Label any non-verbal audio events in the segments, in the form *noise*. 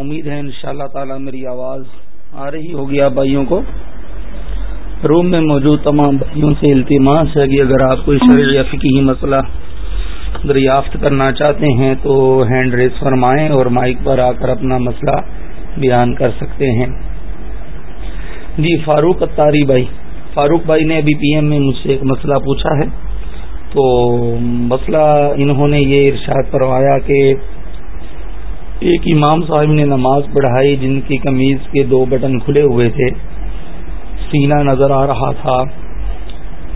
امید ہے انشاءاللہ تعالی اللہ میری آواز آ رہی ہوگی آپ بھائیوں کو۔ روم میں موجود تمام بھائیوں سے التماس ہے کہ اگر آپ کوئی شرع یا فکی مسئلہ دریافت کرنا چاہتے ہیں تو ہینڈ ریس فرمائیں اور مائک پر آ کر اپنا مسئلہ بیان کر سکتے ہیں۔ جی فاروق اتاری بھائی۔ فاروق بھائی نے ابھی پی ایم میں مجھ سے ایک مسئلہ پوچھا ہے۔ تو مسئلہ انہوں نے یہ ارشاد کروایا کہ ایک امام صاحب نے نماز پڑھائی جن کی کمیز کے دو بٹن کھلے ہوئے تھے۔ سینہ نظر آ رہا تھا۔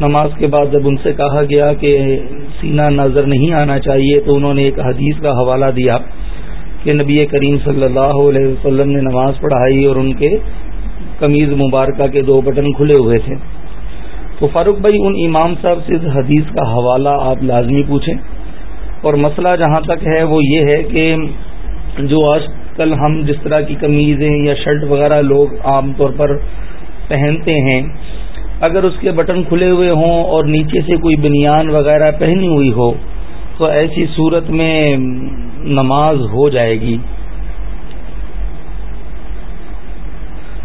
نماز کے بعد جب ان سے کہا گیا کہ سینہ نظر نہیں آنا چاہیے تو انہوں نے ایک حدیث کا حوالہ دیا کہ نبی کریم صلی اللہ علیہ وسلم نے نماز پڑھائی اور ان کے قمیض مبارکہ کے دو بٹن کھلے ہوئے تھے۔ تو فاروق بھائی، ان امام صاحب سے اس حدیث کا حوالہ آپ لازمی پوچھیں۔ اور مسئلہ جہاں تک ہے وہ یہ ہے کہ جو آج کل ہم جس طرح کی قمیضیں یا شرٹ وغیرہ لوگ عام طور پر پہنتے ہیں، اگر اس کے بٹن کھلے ہوئے ہوں اور نیچے سے کوئی بنیان وغیرہ پہنی ہوئی ہو، تو ایسی صورت میں نماز ہو جائے گی۔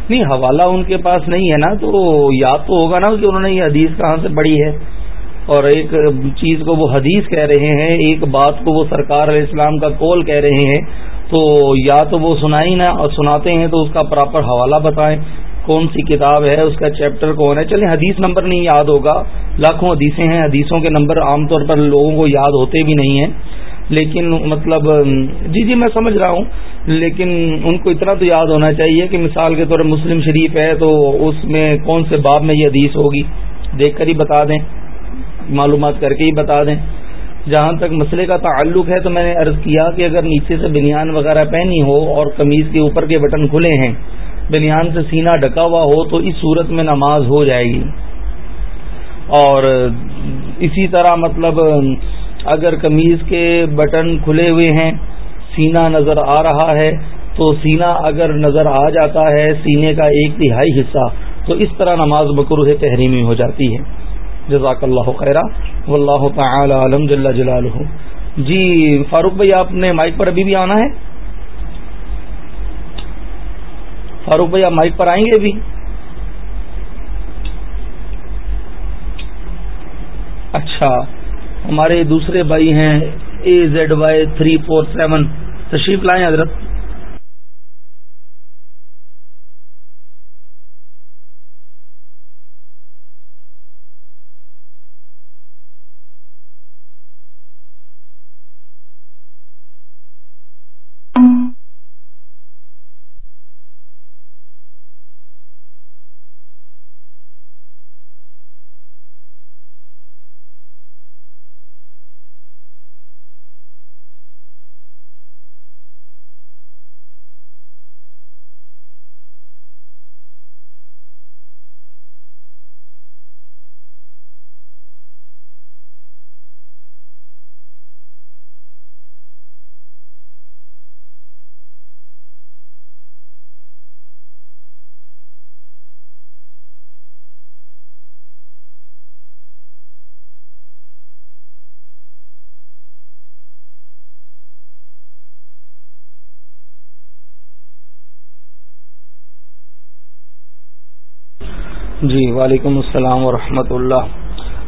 نہیں، حوالہ ان کے پاس نہیں ہے نا، تو یاد تو ہوگا نا کہ انہوں نے یہ حدیث کہاں سے پڑھی ہے۔ اور ایک چیز کو وہ حدیث کہہ رہے ہیں، ایک بات کو وہ سرکار علیہ السلام کا کول کہہ رہے ہیں تو یا تو وہ سنائی نا اور سناتے ہیں تو اس کا پراپر حوالہ بتائیں کون سی کتاب ہے، اس کا چیپٹر کون ہے۔ چلیں، حدیث نمبر نہیں یاد ہوگا۔ لاکھوں حدیثیں ہیں، حدیثوں کے نمبر عام طور پر لوگوں کو یاد ہوتے بھی نہیں ہیں۔ لیکن مطلب جی جی میں سمجھ رہا ہوں۔ لیکن ان کو اتنا تو یاد ہونا چاہیے کہ مثال کے طور پر مسلم شریف ہے تو اس میں کون سے باب میں یہ حدیث ہوگی؟ دیکھ کر ہی بتا دیں۔ معلومات کر کے ہی بتا دیں۔ جہاں تک مسئلے کا تعلق ہے تو میں نے عرض کیا کہ اگر نیچے سے بنیان وغیرہ پہنی ہو اور قمیض کے اوپر کے بٹن کھلے ہیں، بنیان سے سینہ ڈکا ہوا ہو تو اس صورت میں نماز ہو جائے گی۔ اور اسی طرح مطلب اگر قمیض کے بٹن کھلے ہوئے ہیں، سینہ نظر آ رہا ہے، تو سینہ اگر نظر آ جاتا ہے سینے کا ایک تہائی حصہ، تو اس طرح نماز بکرو تحریمی ہو جاتی ہے۔ جزاک اللہ خیرہ و اللہ تعالی علم جل جلالہ. جی فاروق بھائی، آپ نے مائک پر ابھی بھی آنا ہے؟ فاروق بھائی، آپ مائک پر آئیں گے ابھی؟ اچھا ہمارے دوسرے بھائی ہیں A Z Y three four seven تشریف لائیں حضرت. جی وعلیکم السلام ورحمۃ اللہ۔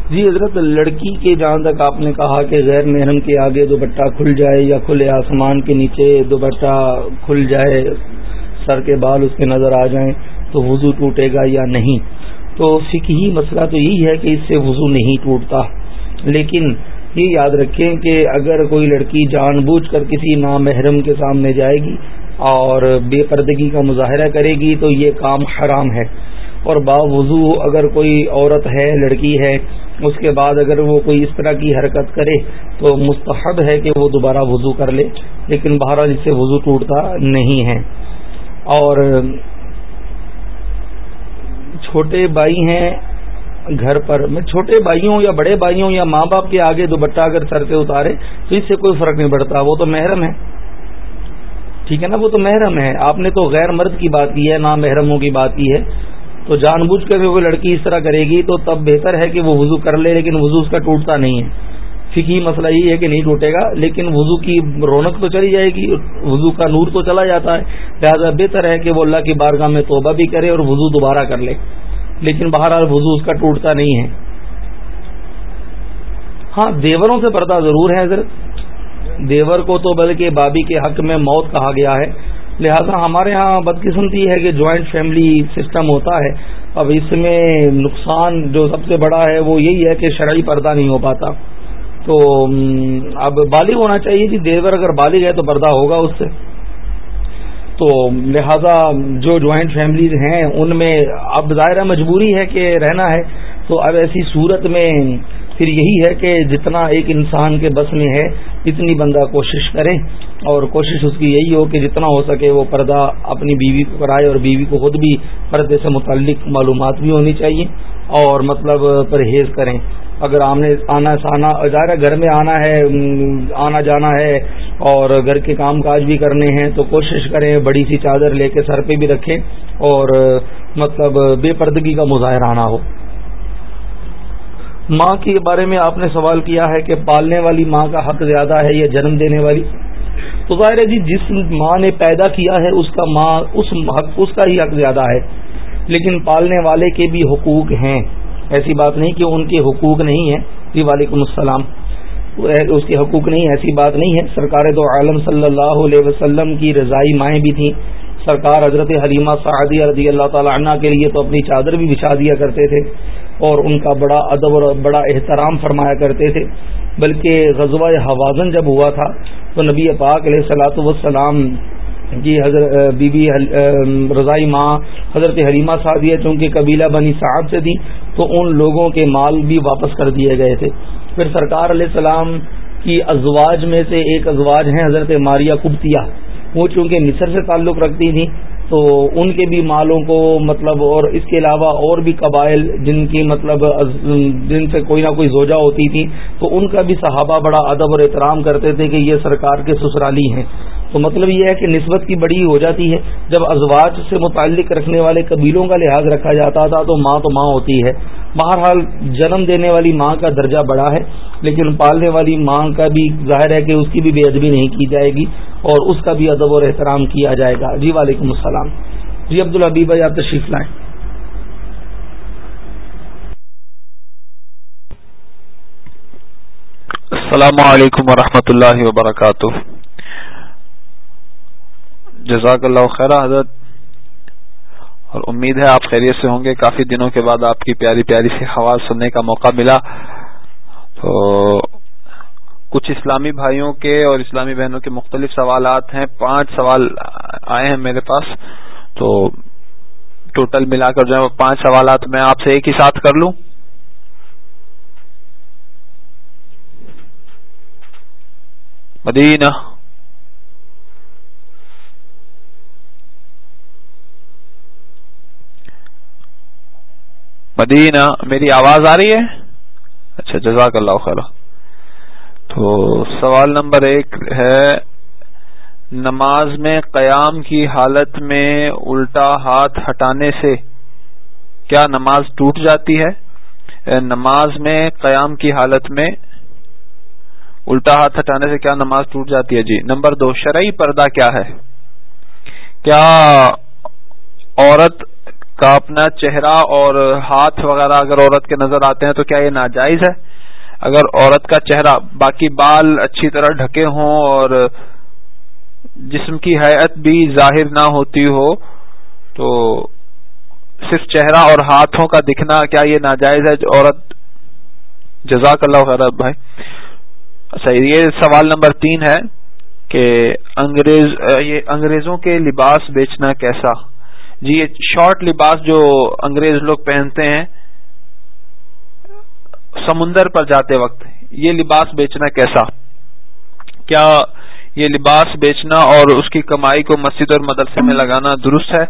جی حضرت، لڑکی کے جہاں تک آپ نے کہا کہ غیر محرم کے آگے دوپٹہ کھل جائے یا کھلے آسمان کے نیچے دوپٹہ کھل جائے، سر کے بال اس کے نظر آ جائیں تو وضو ٹوٹے گا یا نہیں؟ تو فکی مسئلہ تو یہی ہے کہ اس سے وضو نہیں ٹوٹتا۔ لیکن یہ یاد رکھیں کہ اگر کوئی لڑکی جان بوجھ کر کسی نامحرم کے سامنے جائے گی اور بے پردگی کا مظاہرہ کرے گی تو یہ کام حرام ہے۔ اور باوضو اگر کوئی عورت ہے، لڑکی ہے، اس کے بعد اگر وہ کوئی اس طرح کی حرکت کرے تو مستحب ہے کہ وہ دوبارہ وضو کر لے، لیکن بہرحال اس سے وضو ٹوٹتا نہیں ہے۔ اور چھوٹے بھائی ہیں گھر پر، میں چھوٹے بھائیوں یا بڑے بھائیوں یا ماں باپ کے آگے دوپٹہ اگر سر سے اتارے تو اس سے کوئی فرق نہیں پڑتا، وہ تو محرم ہے۔ ٹھیک ہے نا؟ وہ تو محرم ہے۔ آپ نے تو غیر مرد کی بات کی ہے نہ محرموں کی بات کی ہے۔ تو جان بوجھ کر کوئی لڑکی اس طرح کرے گی تو تب بہتر ہے کہ وہ وضو کر لے، لیکن وضو اس کا ٹوٹتا نہیں ہے۔ فکی مسئلہ یہ ہے کہ نہیں ٹوٹے گا، لیکن وضو کی رونق تو چلی جائے گی، وضو کا نور تو چلا جاتا ہے۔ لہٰذا بہتر ہے کہ وہ اللہ کی بارگاہ میں توبہ بھی کرے اور وضو دوبارہ کر لے۔ لیکن بہرحال وضو اس کا ٹوٹتا نہیں ہے۔ ہاں دیوروں سے پردہ ضرور ہے حضرت۔ دیور کو تو بلکہ بابی کے حق میں موت کہا گیا ہے۔ لہذا ہمارے ہاں بدقسمتی ہے کہ جوائنٹ فیملی سسٹم ہوتا ہے۔ اب اس میں نقصان جو سب سے بڑا ہے وہ یہی ہے کہ شرعی پردہ نہیں ہو پاتا۔ تو اب بالغ ہونا چاہیے جی، کہ دیور اگر بالغ ہے تو پردہ ہوگا اس سے۔ تو، لہذا جو جوائنٹ فیملیز ہیں، ان میں اب ظاہرہ مجبوری ہے کہ رہنا ہے۔ تو اب ایسی صورت میں پھر یہی ہے کہ جتنا ایک انسان کے بس میں ہے، اتنی بندہ کوشش کرے۔ اور کوشش اس کی یہی ہو کہ جتنا ہو سکے وہ پردہ اپنی بیوی کو کرائے اور بیوی کو خود بھی پردے سے متعلق معلومات بھی ہونی چاہیے اور مطلب پرہیز کریں۔ اگر آمنے آنا سانا، ظاہر گھر میں آنا ہے آنا جانا ہے اور گھر کے کام کاج بھی کرنے ہیں تو کوشش کریں بڑی سی چادر لے کے سر پہ بھی رکھیں اور مطلب بے پردگی کا مظاہرہ نہ ہو۔ ماں کے بارے میں آپ نے سوال کیا ہے کہ پالنے والی ماں کا حق زیادہ ہے یا جنم دینے والی؟ تو ظاہر ہے جی جس ماں نے پیدا کیا ہے، اس کا ماں، اس حق، اس کا ہی حق زیادہ ہے۔ لیکن پالنے والے کے بھی حقوق ہیں۔ ایسی بات نہیں کہ ان کے حقوق نہیں ہیں۔ جی وعلیکم السلام۔ اس کے حقوق نہیں، ایسی بات نہیں ہے۔ سرکار تو عالم صلی اللہ علیہ وسلم کی رضائی مائیں بھی تھیں۔ سرکار حضرت حلیمہ سعدی رضی اللہ تعالی عنہ کے لیے تو اپنی چادر بھی بچھا دیا کرتے تھے اور ان کا بڑا ادب اور بڑا احترام فرمایا کرتے تھے۔ بلکہ غزوہ حوازن جب ہوا تھا تو نبی پاک علیہ صلاحت وسلام کی جی حضرت بی بی رضائی ماں حضرت حریمہ سعدیہ چونکہ قبیلہ بنی صاحب سے تھی، تو ان لوگوں کے مال بھی واپس کر دیے گئے تھے۔ پھر سرکار علیہ السلام کی ازواج میں سے ایک ازواج ہیں حضرت ماریہ کبتیا وہ چونکہ مصر سے تعلق رکھتی تھیں تو ان کے بھی مالوں کو مطلب اور اس کے علاوہ اور بھی قبائل جن کی مطلب جن سے کوئی نہ کوئی زوجہ ہوتی تھی، تو ان کا بھی صحابہ بڑا ادب اور احترام کرتے تھے کہ یہ سرکار کے سسرالی ہیں۔ تو مطلب یہ ہے کہ نسبت کی بڑی ہو جاتی ہے۔ جب ازواج سے متعلق رکھنے والے قبیلوں کا لحاظ رکھا جاتا تھا تو ماں تو ماں ہوتی ہے۔ بہرحال جنم دینے والی ماں کا درجہ بڑا ہے، لیکن پالنے والی ماں کا بھی ظاہر ہے کہ اس کی بھی بے ادبی نہیں کی جائے گی اور اس کا بھی ادب اور احترام کیا جائے گا۔ جی وعلیکم السلام۔ جی عبد الحبیب بھائی، آپ تشریف لائیں۔ السلام علیکم ورحمۃ اللہ وبرکاتہ۔ جزاک اللہ خیر حضرت اور امید ہے آپ خیریت سے ہوں گے۔ کافی دنوں کے بعد آپ کی پیاری پیاری سی خواص سننے کا موقع ملا۔ تو کچھ اسلامی بھائیوں کے اور اسلامی بہنوں کے مختلف سوالات ہیں۔ پانچ سوال آئے ہیں میرے پاس۔ تو ٹوٹل ملا کر جو ہے پانچ سوالات میں آپ سے ایک ہی ساتھ کر لوں۔ مدینہ۔ مدینہ، میری آواز آ رہی ہے؟ اچھا جزاک اللہ خیر۔ تو سوال نمبر ایک ہے، نماز میں قیام کی حالت میں الٹا ہاتھ ہٹانے سے کیا نماز ٹوٹ جاتی ہے؟ نماز میں قیام کی حالت میں الٹا ہاتھ ہٹانے سے کیا نماز ٹوٹ جاتی ہے؟ جی نمبر دو، شرعی پردہ کیا ہے؟ کیا عورت کا اپنا چہرہ اور ہاتھ وغیرہ اگر عورت کے نظر آتے ہیں تو کیا یہ ناجائز ہے؟ اگر عورت کا چہرہ باقی بال اچھی طرح ڈھکے ہوں اور جسم کی حیت بھی ظاہر نہ ہوتی ہو، تو صرف چہرہ اور ہاتھوں کا دکھنا کیا یہ ناجائز ہے؟ عورت جزاک اللہ خیر بھائی۔ اچھا یہ سوال نمبر تین ہے کہ انگریز یہ انگریزوں کے لباس بیچنا کیسا؟ جی یہ شارٹ لباس جو انگریز لوگ پہنتے ہیں، سمندر پر جاتے وقت، یہ لباس بیچنا کیسا؟ کیا یہ لباس بیچنا اور اس کی کمائی کو مسجد اور مدرسے میں لگانا درست ہے؟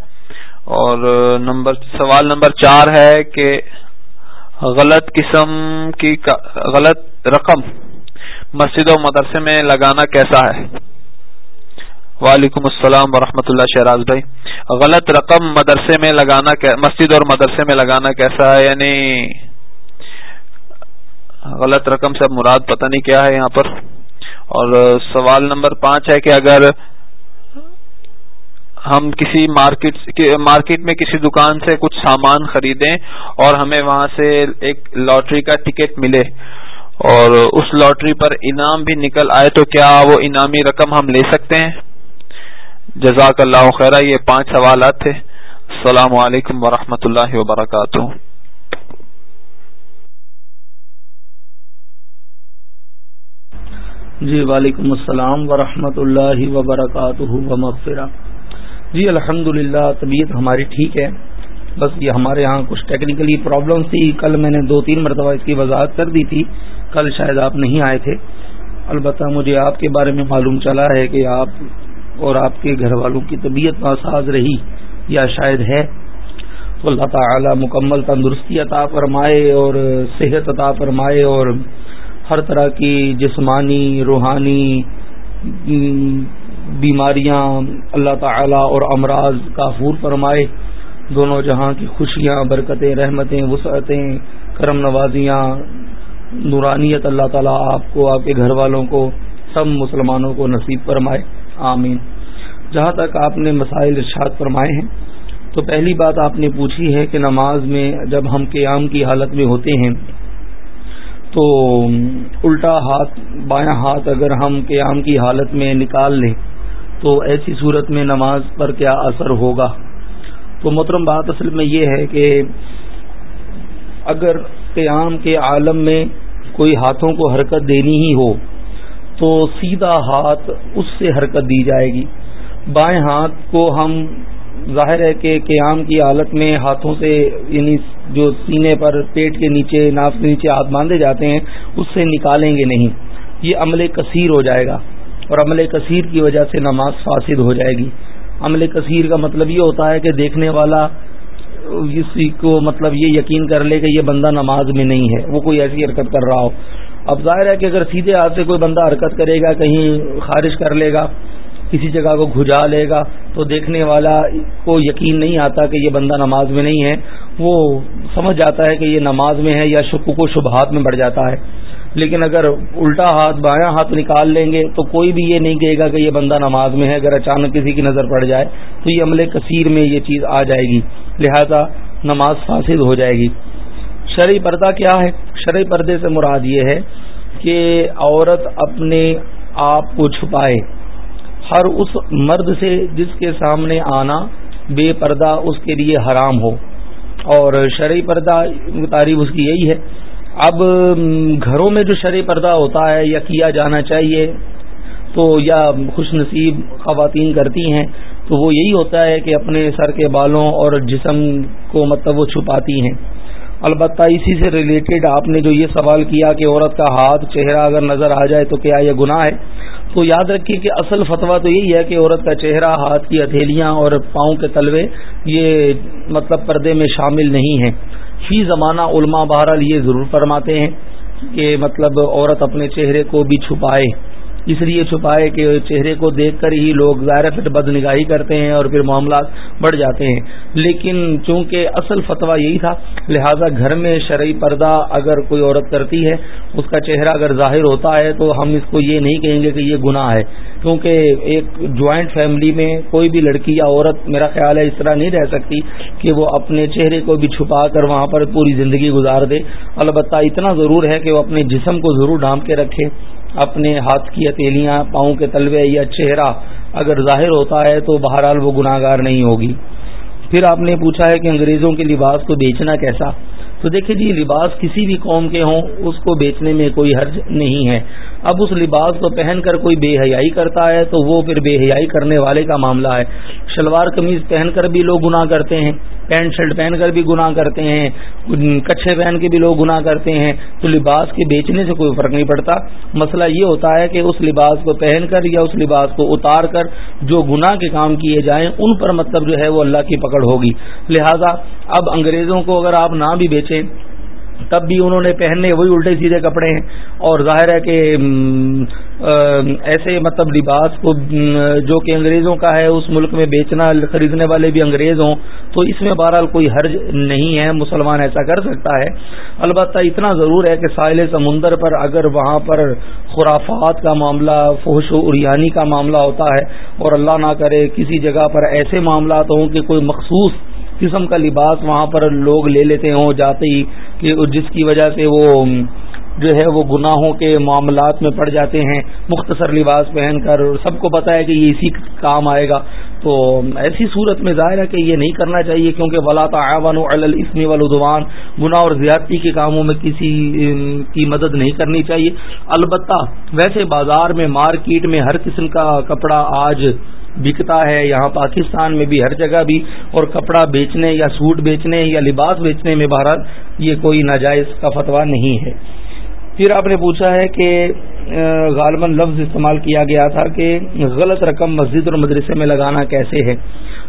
اور نمبر، سوال نمبر چار ہے کہ غلط قسم کی غلط رقم مسجد و مدرسے میں لگانا کیسا ہے؟ وعلیکم السلام ورحمۃ اللہ شہراز بھائی۔ غلط رقم مدرسے میں لگانا مسجد اور مدرسے میں لگانا کیسا ہے؟ یعنی غلط رقم سے مراد پتہ نہیں کیا ہے یہاں پر۔ اور سوال نمبر پانچ ہے کہ اگر ہم کسی مارکیٹ مارکیٹ میں کسی دکان سے کچھ سامان خریدیں اور ہمیں وہاں سے ایک لاٹری کا ٹکٹ ملے اور اس لاٹری پر انعام بھی نکل آئے تو کیا وہ انعامی رقم ہم لے سکتے ہیں؟ جزاک اللہ خیرہ، یہ پانچ سوالات تھے۔ السلام علیکم ورحمۃ اللہ وبرکاتہ۔ جی وعلیکم السلام ورحمۃ اللہ وبرکاتہ۔ ومغفرہ۔ جی الحمد طبیعت ہماری ٹھیک ہے۔ بس یہ ہمارے یہاں کچھ ٹیکنیکلی پرابلم تھی۔ کل میں نے دو تین مرتبہ اس کی وضاحت کر دی تھی۔ کل شاید آپ نہیں آئے تھے۔ البتہ مجھے آپ کے بارے میں معلوم چلا ہے کہ آپ اور آپ کے گھر والوں کی طبیعت ناساز رہی یا شاید ہے تو اللہ تعالی مکمل تندرستی عطا فرمائے اور صحت عطا فرمائے اور ہر طرح کی جسمانی، روحانی بیماریاں اللہ تعالی اور امراض کافور فرمائے۔ دونوں جہاں کی خوشیاں، برکتیں، رحمتیں، وسعتیں، کرم نوازیاں، نورانیت اللہ تعالیٰ آپ کو، آپ کے گھر والوں کو، سب مسلمانوں کو نصیب فرمائے۔ آمین۔ جہاں تک آپ نے مسائل ارشاد فرمائے ہیں، تو پہلی بات آپ نے پوچھی ہے کہ نماز میں جب ہم قیام کی حالت میں ہوتے ہیں، تو الٹا ہاتھ، بایاں ہاتھ اگر ہم قیام کی حالت میں نکال لیں، تو ایسی صورت میں نماز پر کیا اثر ہوگا؟ تو محترم، بات اصل میں یہ ہے کہ اگر قیام کے عالم میں کوئی ہاتھوں کو حرکت دینی ہی ہو تو سیدھا ہاتھ اس سے حرکت دی جائے گی۔ بائیں ہاتھ کو ہم ظاہر ہے کہ قیام کی حالت میں ہاتھوں سے یعنی جو سینے پر پیٹ کے نیچے، ناف کے نیچے ہاتھ باندھے جاتے ہیں، اس سے نکالیں گے نہیں۔ یہ عمل کثیر ہو جائے گا اور عمل کثیر کی وجہ سے نماز فاسد ہو جائے گی۔ عمل کثیر کا مطلب یہ ہوتا ہے کہ دیکھنے والا اسی کو مطلب یہ یقین کر لے کہ یہ بندہ نماز میں نہیں ہے۔ وہ کوئی ایسی حرکت کر رہا ہو۔ اب ظاہر ہے کہ اگر سیدھے ہاتھ سے کوئی بندہ حرکت کرے گا، کہیں خارج کر لے گا، کسی جگہ کو گھجا لے گا، تو دیکھنے والا کو یقین نہیں آتا کہ یہ بندہ نماز میں نہیں ہے۔ وہ سمجھ جاتا ہے کہ یہ نماز میں ہے یا شکو کو شبہات میں بڑھ جاتا ہے۔ لیکن اگر الٹا ہاتھ، بایاں ہاتھ نکال لیں گے، تو کوئی بھی یہ نہیں کہے گا کہ یہ بندہ نماز میں ہے۔ اگر اچانک کسی کی نظر پڑ جائے، تو یہ عمل کثیر میں یہ چیز آ جائے گی۔ لہذا نماز فاسد ہو جائے گی۔ شرعی پردہ کیا ہے؟ شرعی پردے سے مراد یہ ہے کہ عورت اپنے آپ کو چھپائے، ہر اس مرد سے جس کے سامنے آنا بے پردہ اس کے لیے حرام ہو۔ اور شرعی پردہ تعریف اس کی یہی ہے۔ اب گھروں میں جو شرعی پردہ ہوتا ہے یا کیا جانا چاہیے، تو یا خوش نصیب خواتین کرتی ہیں، تو وہ یہی ہوتا ہے کہ اپنے سر کے بالوں اور جسم کو مطلب وہ چھپاتی ہیں۔ البتہ اسی سے ریلیٹڈ آپ نے جو یہ سوال کیا کہ عورت کا ہاتھ، چہرہ اگر نظر آ جائے تو کیا یہ گناہ ہے؟ تو یاد رکھیے کہ اصل فتویٰ تو یہی ہے کہ عورت کا چہرہ، ہاتھ کی ہتھیلیاں اور پاؤں کے تلوے یہ مطلب پردے میں شامل نہیں ہیں۔ فی زمانہ علماء بہرحال یہ ضرور فرماتے ہیں کہ مطلب عورت اپنے چہرے کو بھی چھپائے۔ اس لیے چھپائے کہ چہرے کو دیکھ کر ہی لوگ ظاہر پھر بد نگاہی کرتے ہیں اور پھر معاملات بڑھ جاتے ہیں۔ لیکن چونکہ اصل فتویٰ یہی تھا، لہذا گھر میں شرعی پردہ اگر کوئی عورت کرتی ہے، اس کا چہرہ اگر ظاہر ہوتا ہے تو ہم اس کو یہ نہیں کہیں گے کہ یہ گناہ ہے۔ کیونکہ ایک جوائنٹ فیملی میں کوئی بھی لڑکی یا عورت، میرا خیال ہے اس طرح نہیں رہ سکتی کہ وہ اپنے چہرے کو بھی چھپا کر وہاں پر پوری زندگی گزار دے۔ البتہ اتنا ضرور ہے کہ وہ اپنے جسم کو ضرور ڈھانپ کے رکھے۔ اپنے ہاتھ کی ہتیلیاں پاؤں کے تلوے یا چہرہ اگر ظاہر ہوتا ہے تو بہرحال وہ گناہ گار نہیں ہوگی۔ پھر آپ نے پوچھا ہے کہ انگریزوں کے لباس کو بیچنا کیسا؟ تو دیکھیں جی لباس کسی بھی قوم کے ہوں، اس کو بیچنے میں کوئی حرج نہیں ہے۔ اب اس لباس کو پہن کر کوئی بے حیائی کرتا ہے تو وہ پھر بے حیائی کرنے والے کا معاملہ ہے۔ شلوار قمیض پہن کر بھی لوگ گناہ کرتے ہیں۔ پینٹ شرٹ پہن کر بھی گناہ کرتے ہیں، کچھے پہن کے بھی لوگ گناہ کرتے ہیں، تو لباس کے بیچنے سے کوئی فرق نہیں پڑتا۔ مسئلہ یہ ہوتا ہے کہ اس لباس کو پہن کر یا اس لباس کو اتار کر جو گناہ کے کام کیے جائیں، ان پر مطلب جو ہے وہ اللہ کی پکڑ ہوگی۔ لہذا اب انگریزوں کو اگر آپ نہ بھی بیچیں تب بھی انہوں نے پہننے وہی الٹے سیدھے کپڑے ہیں اور ظاہر ہے کہ ایسے مطلب لباس کو جو کہ انگریزوں کا ہے، اس ملک میں بیچنا، خریدنے والے بھی انگریز ہوں، تو اس میں بہرحال کوئی حرج نہیں ہے، مسلمان ایسا کر سکتا ہے۔ البتہ اتنا ضرور ہے کہ ساحل سمندر پر اگر وہاں پر خرافات کا معاملہ فوش و اریانی کا معاملہ ہوتا ہے اور اللہ نہ کرے کسی جگہ پر ایسے معاملات ہوں کہ کوئی مخصوص قسم کا لباس وہاں پر لوگ لے لیتے ہوں جاتے ہی کہ جس کی وجہ سے وہ جو ہے وہ گناہوں کے معاملات میں پڑ جاتے ہیں، مختصر لباس پہن کر سب کو پتا ہے کہ یہ اسی کام آئے گا۔ تو ایسی صورت میں ظاہر ہے کہ یہ نہیں کرنا چاہیے کیونکہ ولا تعاون الاسم والعدوان گناہ اور زیادتی کے کاموں میں کسی کی مدد نہیں کرنی چاہیے۔ البتہ ویسے بازار میں، مارکیٹ میں ہر قسم کا کپڑا آج بکتا ہے، یہاں پاکستان میں بھی ہر جگہ بھی، اور کپڑا بیچنے یا سوٹ بیچنے یا لباس بیچنے میں بہرحال یہ کوئی ناجائز کا فتویٰ نہیں ہے۔ پھر آپ نے پوچھا ہے کہ غالباً لفظ استعمال کیا گیا تھا کہ غلط رقم مسجد اور مدرسے میں لگانا کیسے ہے؟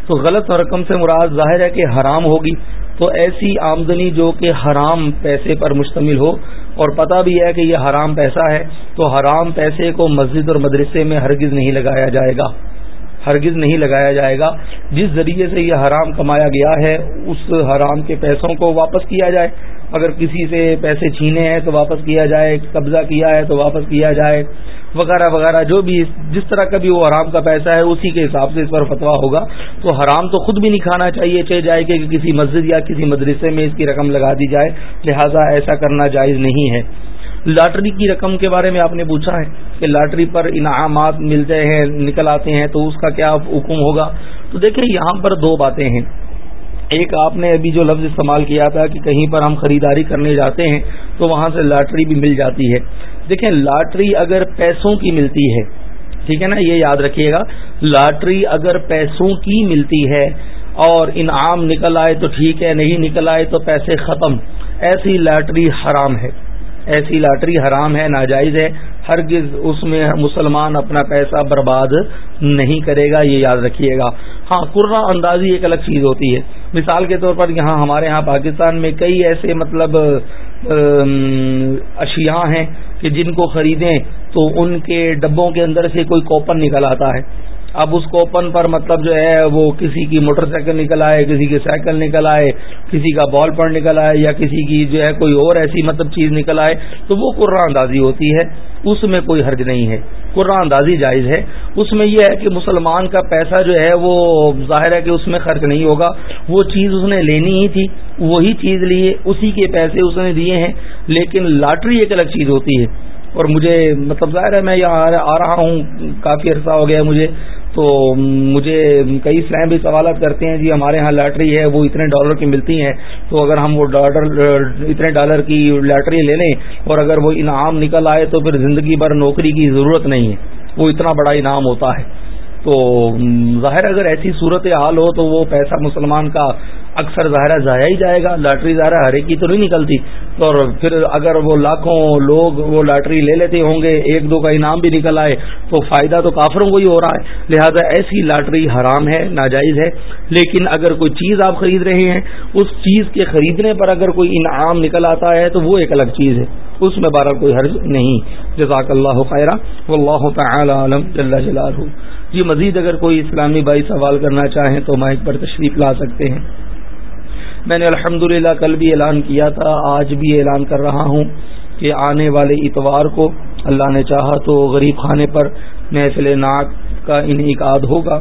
تو غلط رقم سے مراد ظاہر ہے کہ حرام ہوگی۔ تو ایسی آمدنی جو کہ حرام پیسے پر مشتمل ہو، اور پتہ بھی ہے کہ یہ حرام پیسہ ہے، تو حرام پیسے کو مسجد اور مدرسے میں ہرگز نہیں لگایا جائے گا۔ ہرگز نہیں لگایا جائے گا۔ جس ذریعے سے یہ حرام کمایا گیا ہے، اس حرام کے پیسوں کو واپس کیا جائے۔ اگر کسی سے پیسے چھینے ہیں تو واپس کیا جائے، قبضہ کیا ہے تو واپس کیا جائے، وغیرہ وغیرہ، جو بھی جس طرح کا بھی وہ حرام کا پیسہ ہے، اسی کے حساب سے اس پر فتوا ہوگا۔ تو حرام تو خود بھی نہیں کھانا چاہیے، چاہے جائے کہ کسی مسجد یا کسی مدرسے میں اس کی رقم لگا دی جائے۔ لہذا ایسا کرنا جائز نہیں ہے۔ لاٹری کی رقم کے بارے میں آپ نے پوچھا ہے کہ لاٹری پر انعامات ملتے ہیں، نکل آتے ہیں، تو اس کا کیا حکم ہوگا؟ تو دیکھیں یہاں پر دو باتیں ہیں۔ ایک، آپ نے ابھی جو لفظ استعمال کیا تھا کہ کہیں پر ہم خریداری کرنے جاتے ہیں تو وہاں سے لاٹری بھی مل جاتی ہے۔ دیکھیں، لاٹری اگر پیسوں کی ملتی ہے، ٹھیک ہے نا، یہ یاد رکھیے گا، لاٹری اگر پیسوں کی ملتی ہے اور انعام نکل آئے تو ٹھیک ہے، نہیں نکل آئے تو پیسے ختم۔ ایسی لاٹری حرام ہے۔ ایسی لاٹری حرام ہے، ناجائز ہے، ہرگز اس میں مسلمان اپنا پیسہ برباد نہیں کرے گا، یہ یاد رکھیے گا۔ ہاں قرہ اندازی ایک الگ چیز ہوتی ہے۔ مثال کے طور پر یہاں ہمارے ہاں پاکستان میں کئی ایسے مطلب اشیاء ہیں کہ جن کو خریدیں تو ان کے ڈبوں کے اندر سے کوئی کوپن نکل آتا ہے۔ اب اس کوپن پر مطلب جو ہے وہ کسی کی موٹر سائیکل نکل آئے، کسی کی سائیکل نکل آئے، کسی کا بال پر نکل آئے یا کسی کی جو ہے کوئی اور ایسی مطلب چیز نکل آئے، تو وہ قرآن اندازی ہوتی ہے، اس میں کوئی حرج نہیں ہے۔ قرآن اندازی جائز ہے۔ اس میں یہ ہے کہ مسلمان کا پیسہ جو ہے وہ ظاہر ہے کہ اس میں خرچ نہیں ہوگا۔ وہ چیز اس نے لینی ہی تھی، وہی چیز لیے، اسی کے پیسے اس نے دیے ہیں۔ لیکن لاٹری ایک الگ چیز ہوتی ہے۔ اور مجھے مطلب ظاہر ہے میں یہاں آ رہا ہوں، کافی عرصہ ہو گیا مجھے۔ تو مجھے کئی فرینڈ بھی سوالات کرتے ہیں جی ہمارے ہاں لاٹری ہے، وہ اتنے ڈالر کی ملتی ہیں، تو اگر ہم وہ ڈالر اتنے ڈالر کی لاٹری لے لیں اور اگر وہ انعام نکل آئے تو پھر زندگی بھر نوکری کی ضرورت نہیں ہے۔ وہ اتنا بڑا انعام ہوتا ہے۔ تو ظاہر اگر ایسی صورت حال ہو تو وہ پیسہ مسلمان کا اکثر ظاہر ضائع ہی جائے گا، لاٹری ظاہر ہر ایک کی تو نہیں نکلتی۔ اور پھر اگر وہ لاکھوں لوگ وہ لاٹری لے لیتے ہوں گے، ایک دو کا انعام بھی نکل آئے، تو فائدہ تو کافروں کو ہی ہو رہا ہے۔ لہذا ایسی لاٹری حرام ہے، ناجائز ہے۔ لیکن اگر کوئی چیز آپ خرید رہے ہیں، اس چیز کے خریدنے پر اگر کوئی انعام نکل آتا ہے، تو وہ ایک الگ چیز ہے۔ اس میں بارہ کوئی حرج نہیں۔ جزاک اللہ خیرہ واللہ تعالی عالم۔ جل جلالہ۔ جی مزید اگر کوئی اسلامی بھائی سوال کرنا چاہیں تو مائک پر تشریف لا سکتے ہیں۔ میں نے الحمد کل بھی اعلان کیا تھا، آج بھی اعلان کر رہا ہوں کہ آنے والے اتوار کو اللہ نے چاہا تو غریب خانے پر محفل ناک کا انعقاد ہوگا۔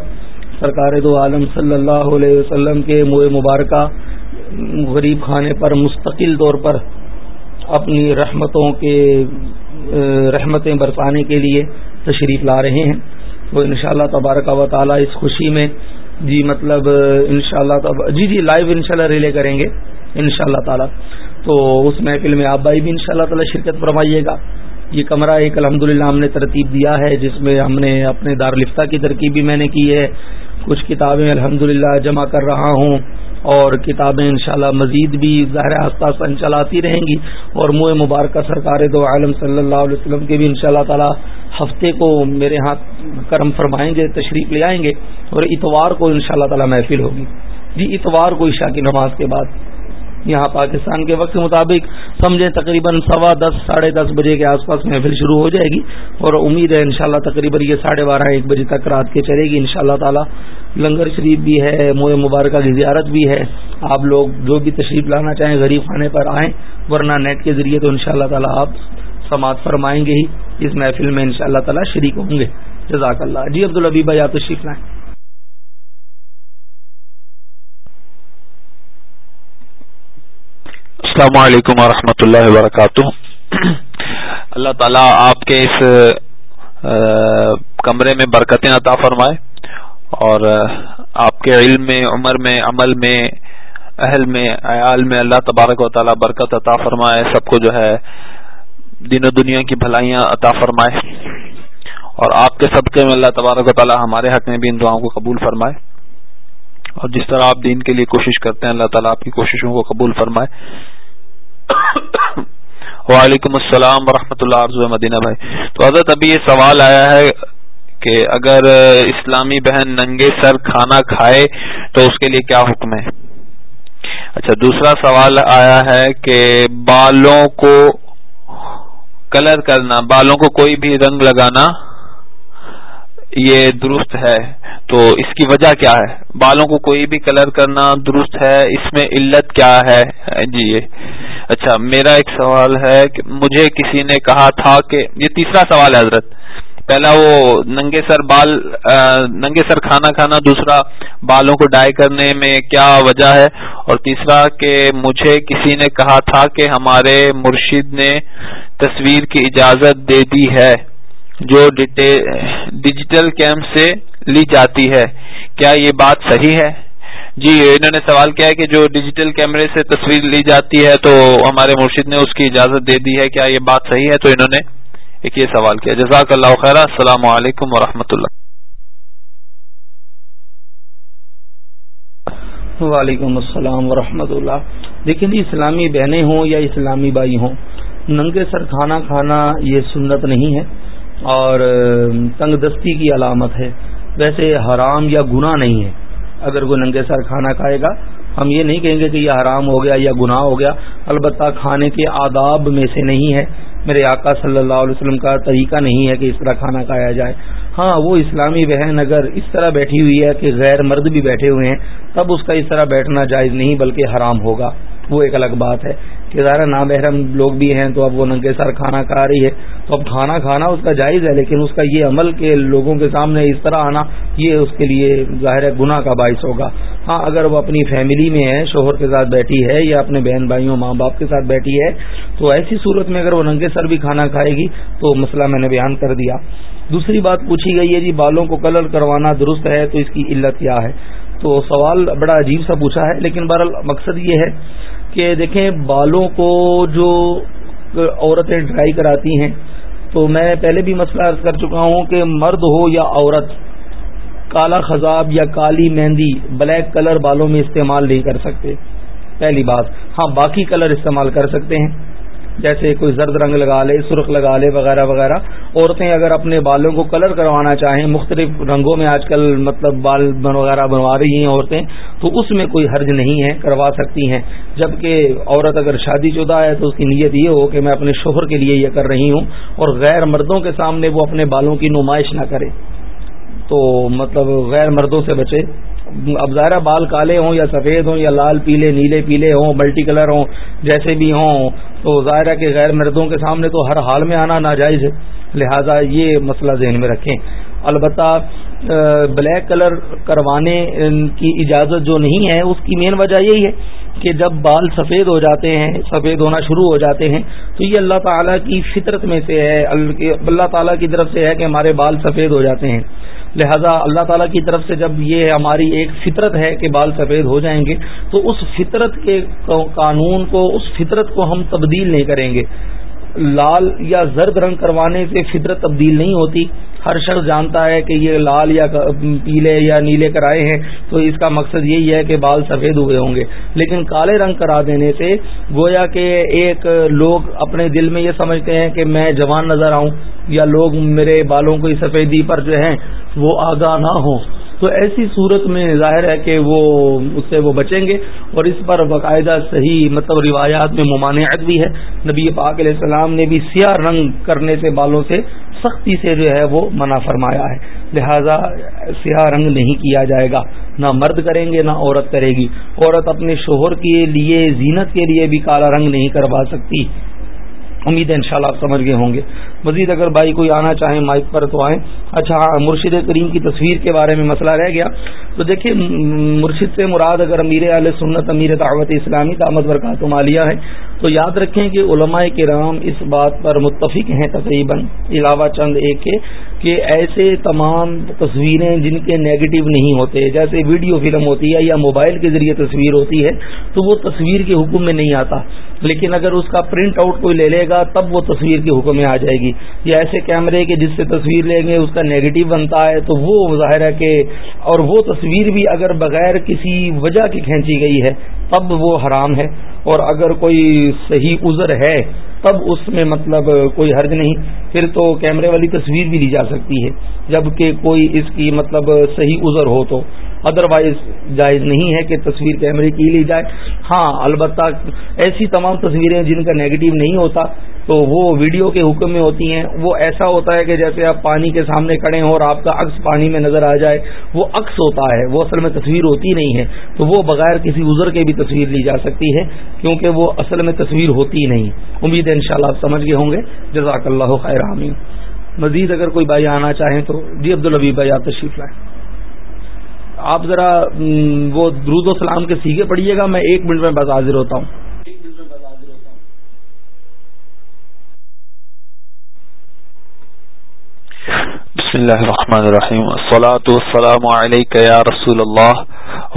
سرکار دو عالم صلی اللہ علیہ وسلم کے موئے مبارکہ غریب خانے پر مستقل طور پر اپنی رحمتوں کے، رحمتیں برسانے کے لیے تشریف لا رہے ہیں۔ تو انشاءاللہ تبارک و تعالی اس خوشی میں جی مطلب ان شاء اللہ جی جی لائیو ان شاء اللہ ریلے کریں گے ان شاء اللہ تعالیٰ۔ تو اس محفل میں آپ بھائی بھی ان شاء اللہ تعالیٰ شرکت فرمائیے گا۔ یہ کمرہ ایک الحمد ہم نے ترتیب دیا ہے، جس میں ہم نے اپنے دارالفتہ کی ترکیب بھی میں نے کی ہے۔ کچھ کتابیں الحمد جمع کر رہا ہوں۔ اور کتابیں انشاءاللہ مزید بھی ظاہر آستہ آستہ چلاتی رہیں گی اور منہ مبارکہ سرکار دو عالم صلی اللہ علیہ وسلم کے بھی ان شاء اللہ تعالیٰ ہفتے کو میرے ہاتھ کرم فرمائیں گے، تشریف لے آئیں گے اور اتوار کو ان شاء اللہ تعالیٰ محفل ہوگی۔ جی اتوار کو عشاء کی نماز کے بعد۔ یہاں پاکستان کے وقت کے مطابق سمجھیں تقریباً سوا دس، ساڑھے دس بجے کے آس پاس محفل شروع ہو جائے گی اور امید ہے انشاءاللہ تقریباً یہ ساڑھے بارہ، ایک بجے تک رات کے چلے گی انشاءاللہ تعالی۔ لنگر شریف بھی ہے مور مبارکہ کی زیارت بھی ہے۔ آپ لوگ جو بھی تشریف لانا چاہیں غریب خانے پر آئیں، ورنہ نیٹ کے ذریعے تو انشاءاللہ تعالی آپ سماعت فرمائیں گے ہی۔ اس محفل میں انشاءاللہ تعالی شریک ہوں گے۔ جزاک اللہ۔ جی عبدالحبیبہ یا تشریف لائیں۔ السلام علیکم ورحمۃ اللہ وبرکاتہ۔ اللہ تعالیٰ آپ کے اس کمرے میں برکتیں عطا فرمائے۔ اور آپ کے علم میں، عمر میں، عمل میں، اہل میں، عیال میں اللہ تبارک و تعالیٰ برکت عطا فرمائے، سب کو جو ہے دین و دنیا کی بھلائیاں عطا فرمائے۔ اور آپ کے صدقے میں اللہ تبارک و تعالیٰ ہمارے حق میں بھی ان دعاؤں کو قبول فرمائے۔ اور جس طرح آپ دین کے لیے کوشش کرتے ہیں، اللہ تعالیٰ آپ کی کوششوں کو قبول فرمائے۔ *coughs* وعلیکم السلام ورحمۃ اللہ، عرض مدینہ بھائی۔ تو حضرت ابھی یہ سوال آیا ہے کہ اگر اسلامی بہن ننگے سر کھانا کھائے تو اس کے لیے کیا حکم ہے؟ اچھا دوسرا سوال آیا ہے کہ بالوں کو کلر کرنا، بالوں کو کوئی بھی رنگ لگانا، یہ درست ہے تو اس کی وجہ کیا ہے؟ بالوں کو کوئی بھی کلر کرنا درست ہے؟ اس میں علت کیا ہے؟ جی اچھا میرا ایک سوال ہے کہ مجھے کسی نے کہا تھا کہ، یہ تیسرا سوال ہے حضرت پہلا وہ ننگے سر بال ننگے سر کھانا کھانا، دوسرا بالوں کو ڈائی کرنے میں کیا وجہ ہے، اور تیسرا کہ مجھے کسی نے کہا تھا کہ ہمارے مرشد نے تصویر کی اجازت دے دی ہے، جو ڈیجیٹل کیمپ سے لی جاتی ہے۔ کیا یہ بات صحیح ہے؟ جی انہوں نے سوال کیا ہے کہ جو ڈیجیٹل کیمرے سے تصویر لی جاتی ہے تو ہمارے مرشد نے اس کی اجازت دے دی ہے، کیا یہ بات صحیح ہے؟ تو انہوں نے ایک یہ سوال کیا، جزاک اللہ خیر السلام علیکم و اللہ۔ وعلیکم السلام ورحمۃ اللہ۔ لیکن جی، اسلامی بہنیں ہوں یا اسلامی بھائی ہوں، ننگے سر کھانا کھانا یہ سنت نہیں ہے اور تنگ دستی کی علامت ہے۔ ویسے حرام یا گناہ نہیں ہے۔ اگر کوئی ننگے سر کھانا کھائے گا، ہم یہ نہیں کہیں گے کہ یہ حرام ہو گیا یا گناہ ہو گیا، البتہ کھانے کے آداب میں سے نہیں ہے۔ میرے آقا صلی اللہ علیہ وسلم کا طریقہ نہیں ہے کہ اس طرح کھانا کھایا جائے۔ ہاں وہ اسلامی بہن اگر اس طرح بیٹھی ہوئی ہے کہ غیر مرد بھی بیٹھے ہوئے ہیں، تب اس کا اس طرح بیٹھنا جائز نہیں بلکہ حرام ہوگا۔ وہ ایک الگ بات ہے۔ کہ ظاہر نامحرم لوگ بھی ہیں تو اب وہ ننگے سر کھانا کھا رہی ہے۔ تو اب کھانا کھانا اس کا جائز ہے، لیکن اس کا یہ عمل کے لوگوں کے سامنے اس طرح آنا، یہ اس کے لیے ظاہر گناہ کا باعث ہوگا۔ ہاں اگر وہ اپنی فیملی میں ہے، شوہر کے ساتھ بیٹھی ہے یا اپنے بہن بھائیوں، ماں باپ کے ساتھ بیٹھی ہے، تو ایسی صورت میں اگر وہ ننگے سر بھی کھانا کھائے گی، تو مسئلہ میں نے بیان کر دیا۔ دوسری بات پوچھی گئی ہے جی بالوں کو کلر کروانا درست ہے تو اس کی علت کیا ہے؟ تو سوال بڑا عجیب سا پوچھا ہے، لیکن بہرحال مقصد یہ ہے کہ دیکھیں بالوں کو جو عورتیں ڈرائی کراتی ہیں، تو میں پہلے بھی مسئلہ عرض کر چکا ہوں کہ مرد ہو یا عورت، کالا خزاب یا کالی مہندی، بلیک کلر بالوں میں استعمال نہیں کر سکتے۔ پہلی بات۔ ہاں باقی کلر استعمال کر سکتے ہیں۔ جیسے کوئی زرد رنگ لگا لے، سرخ لگا لے، وغیرہ وغیرہ۔ عورتیں اگر اپنے بالوں کو کلر کروانا چاہیں، مختلف رنگوں میں آج کل مطلب بال وغیرہ بنوا رہی ہیں عورتیں، تو اس میں کوئی حرج نہیں ہے، کروا سکتی ہیں۔ جبکہ عورت اگر شادی شدہ ہے تو اس کی نیت یہ ہو کہ میں اپنے شوہر کے لیے یہ کر رہی ہوں اور غیر مردوں کے سامنے وہ اپنے بالوں کی نمائش نہ کرے۔ تو مطلب غیر مردوں سے بچے۔ اب ظاہرہ بال کالے ہوں یا سفید ہوں یا لال، پیلے، نیلے، پیلے ہوں، ملٹی کلر ہوں، جیسے بھی ہوں تو ظاہرہ کے غیر مردوں کے سامنے تو ہر حال میں آنا ناجائز ہے۔ لہذا یہ مسئلہ ذہن میں رکھیں۔ البتہ بلیک کلر کروانے کی اجازت جو نہیں ہے، اس کی مین وجہ یہی ہے کہ جب بال سفید ہو جاتے ہیں، سفید ہونا شروع ہو جاتے ہیں، تو یہ اللہ تعالیٰ کی فطرت میں سے ہے۔ اللہ تعالیٰ کی طرف سے ہے کہ ہمارے بال سفید ہو جاتے ہیں۔ لہذا اللہ تعالیٰ کی طرف سے جب یہ ہماری ایک فطرت ہے کہ بال سفید ہو جائیں گے، تو اس فطرت کے قانون کو، اس فطرت کو ہم تبدیل نہیں کریں گے۔ لال یا زرد رنگ کروانے سے فطرت تبدیل نہیں ہوتی۔ ہر شخص جانتا ہے کہ یہ لال یا پیلے یا نیلے کرائے ہیں، تو اس کا مقصد یہی ہے کہ بال سفید ہوئے ہوں گے۔ لیکن کالے رنگ کرا دینے سے گویا کہ ایک لوگ اپنے دل میں یہ سمجھتے ہیں کہ میں جوان نظر آؤں یا لوگ میرے بالوں کو سفیدی پر جو ہیں وہ آگاہ نہ ہوں۔ تو ایسی صورت میں ظاہر ہے کہ وہ اس سے وہ بچیں گے اور اس پر باقاعدہ صحیح مطلب روایات میں ممانعت بھی ہے۔ نبی پاک علیہ السلام نے بھی سیاہ رنگ کرنے سے بالوں سے سختی سے جو ہے وہ منع فرمایا ہے۔ لہذا سیاہ رنگ نہیں کیا جائے گا۔ نہ مرد کریں گے، نہ عورت کرے گی۔ عورت اپنے شوہر کے لیے، زینت کے لیے بھی کالا رنگ نہیں کروا سکتی۔ امید ہے انشاءاللہ آپ سمجھ گئے ہوں گے۔ مزید اگر بھائی کوئی آنا چاہیں مائک پر تو آئیں۔ اچھا مرشد کریم کی تصویر کے بارے میں مسئلہ رہ گیا۔ تو دیکھیے مرشد سے مراد اگر امیر علیہ سنت، امیر دعوت اسلامی دامت برکات مالیہ ہے، تو یاد رکھیں کہ علماء کرام اس بات پر متفق ہیں تقریباً، علاوہ چند ایک کے۔ کہ ایسے تمام تصویریں جن کے نیگیٹو نہیں ہوتے، جیسے ویڈیو فلم ہوتی ہے یا موبائل کے ذریعے تصویر ہوتی ہے، تو وہ تصویر کے حکم میں نہیں آتا۔ لیکن اگر اس کا پرنٹ آؤٹ کوئی لے لے گا، تب وہ تصویر کے حکم میں آ جائے گی۔ یا ایسے کیمرے کے جس سے تصویر لیں گے، اس کا نیگیٹو بنتا ہے، تو وہ ظاہر ہے کہ اور وہ تصویر بھی اگر بغیر کسی وجہ کی کھینچی گئی ہے، تب وہ حرام ہے۔ اور اگر کوئی صحیح عذر ہے، تب اس میں مطلب کوئی حرج نہیں۔ پھر تو کیمرے والی تصویر بھی لی جا سکتی ہے۔ جبکہ کوئی اس کی مطلب صحیح عذر ہو تو۔ ادروائز جائز نہیں ہے کہ تصویر کیمرے کی لی جائے۔ ہاں البتہ ایسی تمام تصویریں جن کا نیگیٹو نہیں ہوتا تو وہ ویڈیو کے حکم میں ہوتی ہیں۔ وہ ایسا ہوتا ہے کہ جیسے آپ پانی کے سامنے کھڑے ہوں اور آپ کا عکس پانی میں نظر آ جائے، وہ عکس ہوتا ہے، وہ اصل میں تصویر ہوتی نہیں ہے۔ تو وہ بغیر کسی ازر کے بھی تصویر لی جا سکتی ہے، کیونکہ وہ اصل میں تصویر ہوتی نہیں۔ امید ان شاء اللہ آپ سمجھ گئے ہوں گے۔ جزاک اللہ خیر حامین مزید اگر کوئی بھائی آنا چاہیں تو جی عبدالحبی بھائی، آپ تشریف لائیں۔ آپ ذرا وہ درود و سلام کے سیگے پڑھیے گا، میں ایک منٹ میں بس حاضر ہوتا ہوں۔ بسم الله الرحمن الرحيم. الصلاة والسلام عليك يا رسول الله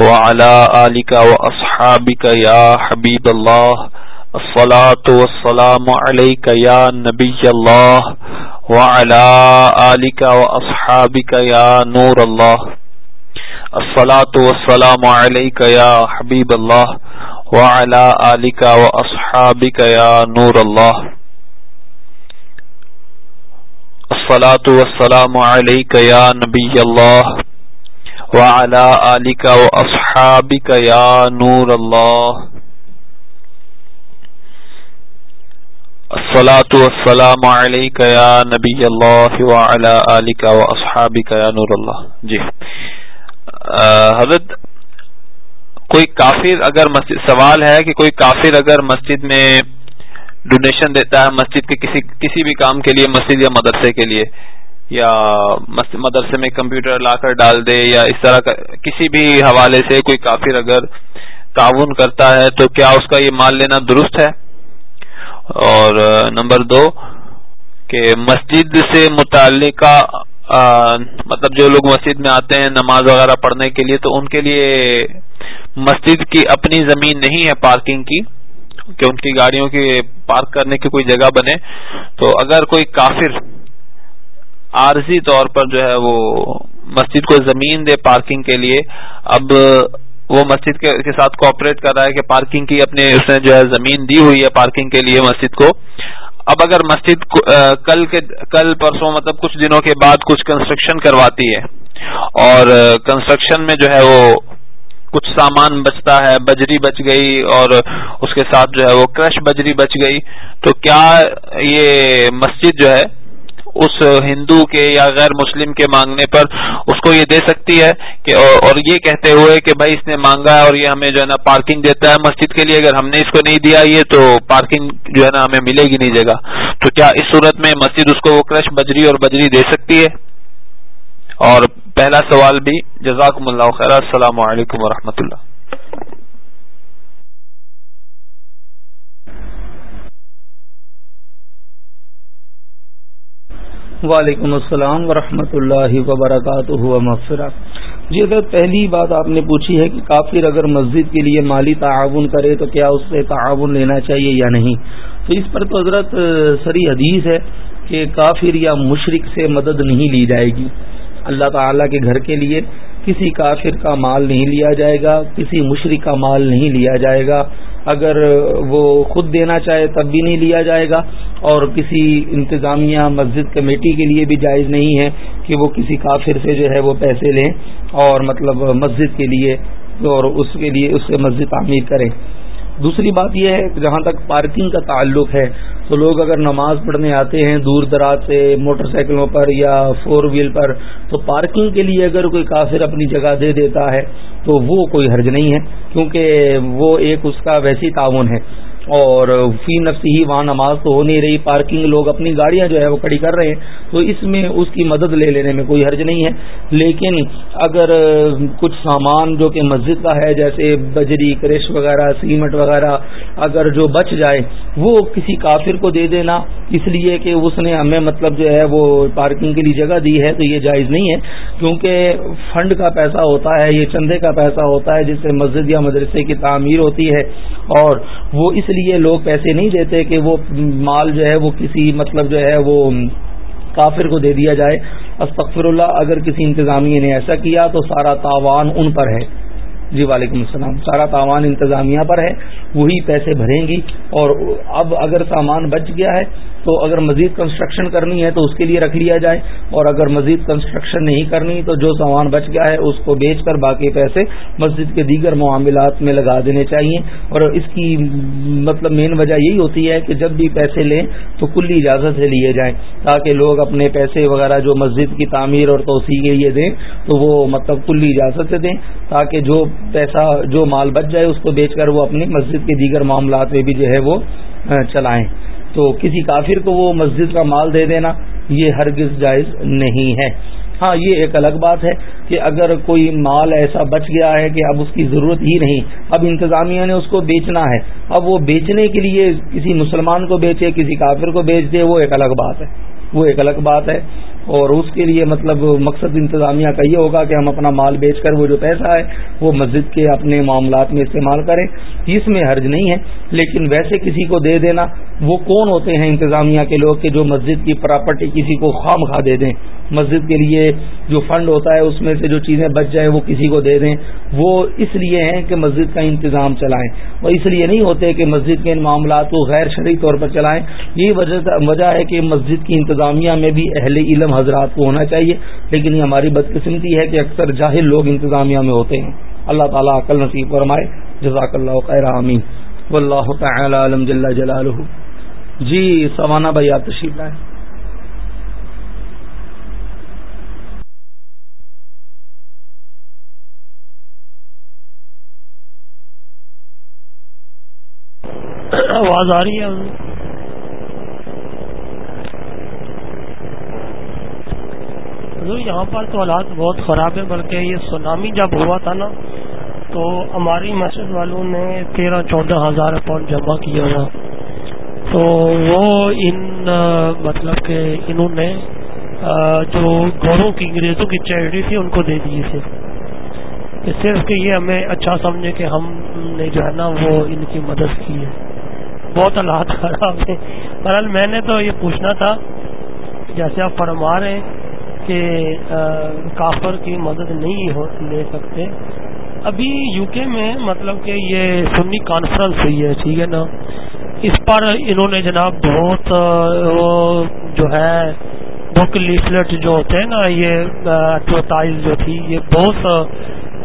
وعلى آلك وأصحابك يا حبيب الله. الصلاة والسلام عليك يا نبي الله وعلى آلك وأصحابك يا نور الله. الصلاة والسلام عليك يا حبيب الله وعلى آلك وأصحابك يا نور الله. الصلاة والسلام عليك يا نبي الله وعلى آلك وأصحابك يا نور الله. الصلاة والسلام عليك يا نبي الله وعلى آلك وأصحابك يا نور الله. جی. حضرت، کوئی کافر اگر مسجد، سوال ہے کہ کوئی کافر اگر مسجد میں ڈونیشن دیتا ہے مسجد کے کسی کسی بھی کام کے لیے، مسجد یا مدرسے کے لیے، یا مدرسے میں کمپیوٹر لا کر ڈال دے، یا اس طرح کا کسی بھی حوالے سے کوئی کافر اگر تعاون کرتا ہے تو کیا اس کا یہ مال لینا درست ہے؟ اور نمبر دو، کہ مسجد سے متعلقہ مطلب جو لوگ مسجد میں آتے ہیں نماز وغیرہ پڑھنے کے لیے، تو ان کے لیے مسجد کی اپنی زمین نہیں ہے پارکنگ کی۔ کہ ان کی گاڑیوں کی پارک کرنے کی کوئی جگہ بنے، تو اگر کوئی کافر عارضی طور پر جو ہے وہ مسجد کو زمین دے پارکنگ کے لیے، اب وہ مسجد کے ساتھ کوپریٹ کر رہا ہے کہ پارکنگ کی اپنے اس نے جو ہے زمین دی ہوئی ہے پارکنگ کے لیے مسجد کو۔ اب اگر مسجد کل کے، کل پرسوں مطلب کچھ دنوں کے بعد کچھ کنسٹرکشن کرواتی ہے اور کنسٹرکشن میں جو ہے وہ کچھ سامان بچتا ہے، بجری بچ گئی اور اس کے ساتھ جو ہے وہ کرش بجری بچ گئی۔ تو کیا یہ مسجد جو ہے اس ہندو کے یا غیر مسلم کے مانگنے پر اس کو یہ دے سکتی ہے کہ اور یہ کہتے ہوئے کہ بھائی اس نے مانگا ہے اور یہ ہمیں جو ہے نا پارکنگ دیتا ہے مسجد کے لیے، اگر ہم نے اس کو نہیں دیا یہ تو پارکنگ جو ہے نا ہمیں ملے گی نہیں جگہ۔ تو کیا اس صورت میں مسجد اس کو وہ کرش بجری اور بجری دے سکتی ہے؟ اور پہلا سوال بھی جزاکم اللہ خیر، السلام علیکم ورحمۃ اللہ۔ وعلیکم السلام ورحمۃ اللہ وبرکاتہ مغفرہ جی اگر پہلی بات آپ نے پوچھی ہے کہ کافر اگر مسجد کے لیے مالی تعاون کرے تو کیا اس سے تعاون لینا چاہیے یا نہیں؟ تو اس پر تو حضرت سری حدیث ہے کہ کافر یا مشرق سے مدد نہیں لی جائے گی۔ اللہ تعالیٰ کے گھر کے لیے کسی کافر کا مال نہیں لیا جائے گا، کسی مشرق کا مال نہیں لیا جائے گا۔ اگر وہ خود دینا چاہے تب بھی نہیں لیا جائے گا۔ اور کسی انتظامیہ مسجد کمیٹی کے لیے بھی جائز نہیں ہے کہ وہ کسی کافر سے جو ہے وہ پیسے لیں اور مطلب مسجد کے لیے اور اس کے لیے اس سے مسجد تعمیر کریں۔ دوسری بات یہ ہے جہاں تک پارکنگ کا تعلق ہے، تو لوگ اگر نماز پڑھنے آتے ہیں دور دراز سے موٹر سائیکلوں پر یا فور ویل پر، تو پارکنگ کے لیے اگر کوئی کافر اپنی جگہ دے دیتا ہے، تو وہ کوئی حرج نہیں ہے، کیونکہ وہ ایک اس کا ویسی تعاون ہے۔ اور فی نفسی ہی وہاں نماز تو ہو نہیں رہی، پارکنگ لوگ اپنی گاڑیاں جو ہے وہ کھڑی کر رہے ہیں، تو اس میں اس کی مدد لے لینے میں کوئی حرج نہیں ہے۔ لیکن اگر کچھ سامان جو کہ مسجد کا ہے، جیسے بجری، کرش وغیرہ، سیمنٹ وغیرہ، اگر جو بچ جائے، وہ کسی کافر کو دے دینا۔ اس لیے کہ اس نے ہمیں مطلب جو ہے وہ پارکنگ کے لیے جگہ دی ہے، تو یہ جائز نہیں ہے۔ کیونکہ فنڈ کا پیسہ ہوتا ہے، یہ چندے کا پیسہ ہوتا ہے، جس سے مسجد یا مدرسے کی تعمیر ہوتی ہے۔ اور وہ اس لیے لوگ پیسے نہیں دیتے کہ وہ مال جو ہے وہ کسی مطلب جو ہے وہ کافر کو دے دیا جائے۔ استغفر اللہ، اگر کسی انتظامیہ نے ایسا کیا تو سارا تاوان ان پر ہے۔ جی وعلیکم السلام۔ سارا تاوان انتظامیہ پر ہے۔ وہی پیسے بھریں گی۔ اور اب اگر سامان بچ گیا ہے تو اگر مزید کنسٹرکشن کرنی ہے تو اس کے لیے رکھ لیا جائے، اور اگر مزید کنسٹرکشن نہیں کرنی تو جو سامان بچ گیا ہے اس کو بیچ کر باقی پیسے مسجد کے دیگر معاملات میں لگا دینے چاہیے۔ اور اس کی مطلب مین وجہ یہی ہوتی ہے کہ جب بھی پیسے لیں تو کلی اجازت سے لیے جائیں، تاکہ لوگ اپنے پیسے وغیرہ جو مسجد کی تعمیر اور توسیع کے لیے دیں تو وہ مطلب کلی اجازت سے دیں، تاکہ جو پیسہ، جو مال بچ جائے اس کو بیچ کر وہ اپنی مسجد کے دیگر معاملات میں بھی جو ہے وہ چلائیں۔ تو کسی کافر کو وہ مسجد کا مال دے دینا یہ ہرگز جائز نہیں ہے۔ ہاں یہ ایک الگ بات ہے کہ اگر کوئی مال ایسا بچ گیا ہے کہ اب اس کی ضرورت ہی نہیں، اب انتظامیہ نے اس کو بیچنا ہے۔ اب وہ بیچنے کے لیے کسی مسلمان کو بیچے، کسی کافر کو بیچ دے، وہ ایک الگ بات ہے۔ وہ ایک الگ بات ہے۔ اور اس کے لیے مطلب مقصد انتظامیہ کا یہ ہوگا کہ ہم اپنا مال بیچ کر وہ جو پیسہ ہے وہ مسجد کے اپنے معاملات میں استعمال کریں۔ اس میں حرج نہیں ہے، لیکن ویسے کسی کو دے دینا، وہ کون ہوتے ہیں انتظامیہ کے لوگ کہ جو مسجد کی پراپرٹی کسی کو خام کھا دے دیں؟ مسجد کے لیے جو فنڈ ہوتا ہے، اس میں سے جو چیزیں بچ جائیں، وہ کسی کو دے دیں۔ وہ اس لیے ہیں کہ مسجد کا انتظام چلائیں۔ وہ اس لیے نہیں ہوتے کہ مسجد کے ان معاملات کو غیر شرعی طور پر چلائیں۔ یہی وجہ ہے کہ مسجد کی انتظامیہ میں بھی اہل علم حضرات کو ہونا چاہیے۔ لیکن یہ ہماری بدقسمتی ہے کہ اکثر جاہل لوگ انتظامیہ میں ہوتے ہیں۔ اللہ تعالیٰ عقل نصیب فرمائے۔ جزاک اللہ خیر آمین۔ واللہ تعالی علم جل جلالہ۔ جی سوانا بھائی، آپ تشریف لائیں۔ آواز آ رہی ہے۔ یہاں پر تو حالات بہت خراب ہے بلکہ یہ سونامی جب ہوا تھا نا، تو ہماری مسجد والوں نے تیرہ چودہ ہزار پاؤنڈ جمع کیا تھا تو وہ ان مطلب کہ انہوں نے جو گوروں کی، انگریزوں کی چیریٹی تھی، ان کو دے دیے تھے۔ صرف کہ یہ ہمیں اچھا سمجھے کہ ہم نے جو ہے نا وہ ان کی مدد کی ہے۔ بہت حالات خراب ہیں بہرحال میں نے تو یہ پوچھنا تھا، جیسے آپ فرما رہے ہیں کہ کافر کی مدد نہیں لے سکتے۔ ابھی یو کے میں مطلب کہ یہ سنی کانفرنس ہوئی ہے، ٹھیک ہے نا؟ اس پر انہوں نے جناب بہت جو ہے بک لیفلٹ جو ہوتے ہیں نا، یہ ایڈورٹائز جو تھی، یہ بہت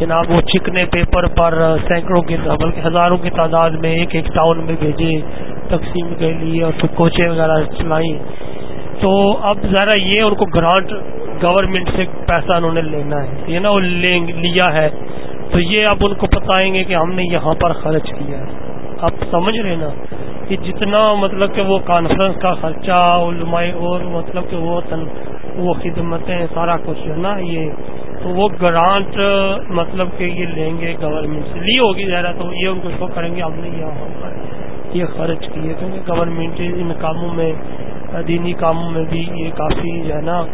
جناب وہ چکنے پیپر پر سینکڑوں کی بلکہ ہزاروں کی تعداد میں ایک ایک ٹاؤن میں بھیجے، تقسیم کے لیے اور پھر کوچے وغیرہ چلائیں۔ تو اب ذرا یہ ان کو گرانٹ گورنمنٹ سے پیسہ انہوں نے لینا ہے۔ یہ نا وہ لیا ہے۔ تو یہ اب ان کو بتائیں گے کہ ہم نے یہاں پر خرچ کیا ہے۔ آپ سمجھ رہے نا کہ جتنا مطلب کہ وہ کانفرنس کا خرچہ، علماء اور مطلب کہ وہ تن وہ خدمتیں سارا کچھ ہے نا یہ۔ تو وہ گرانٹ مطلب کہ یہ لیں گے گورنمنٹ سے۔ لی ہوگی ذرا تو یہ ان کو شو کریں گے ہم نے یہاں پر یہ خرچ کیے کیونکہ گورنمنٹ ان کاموں میں، دینی کاموں میں بھی یہ کافی جو ہے نا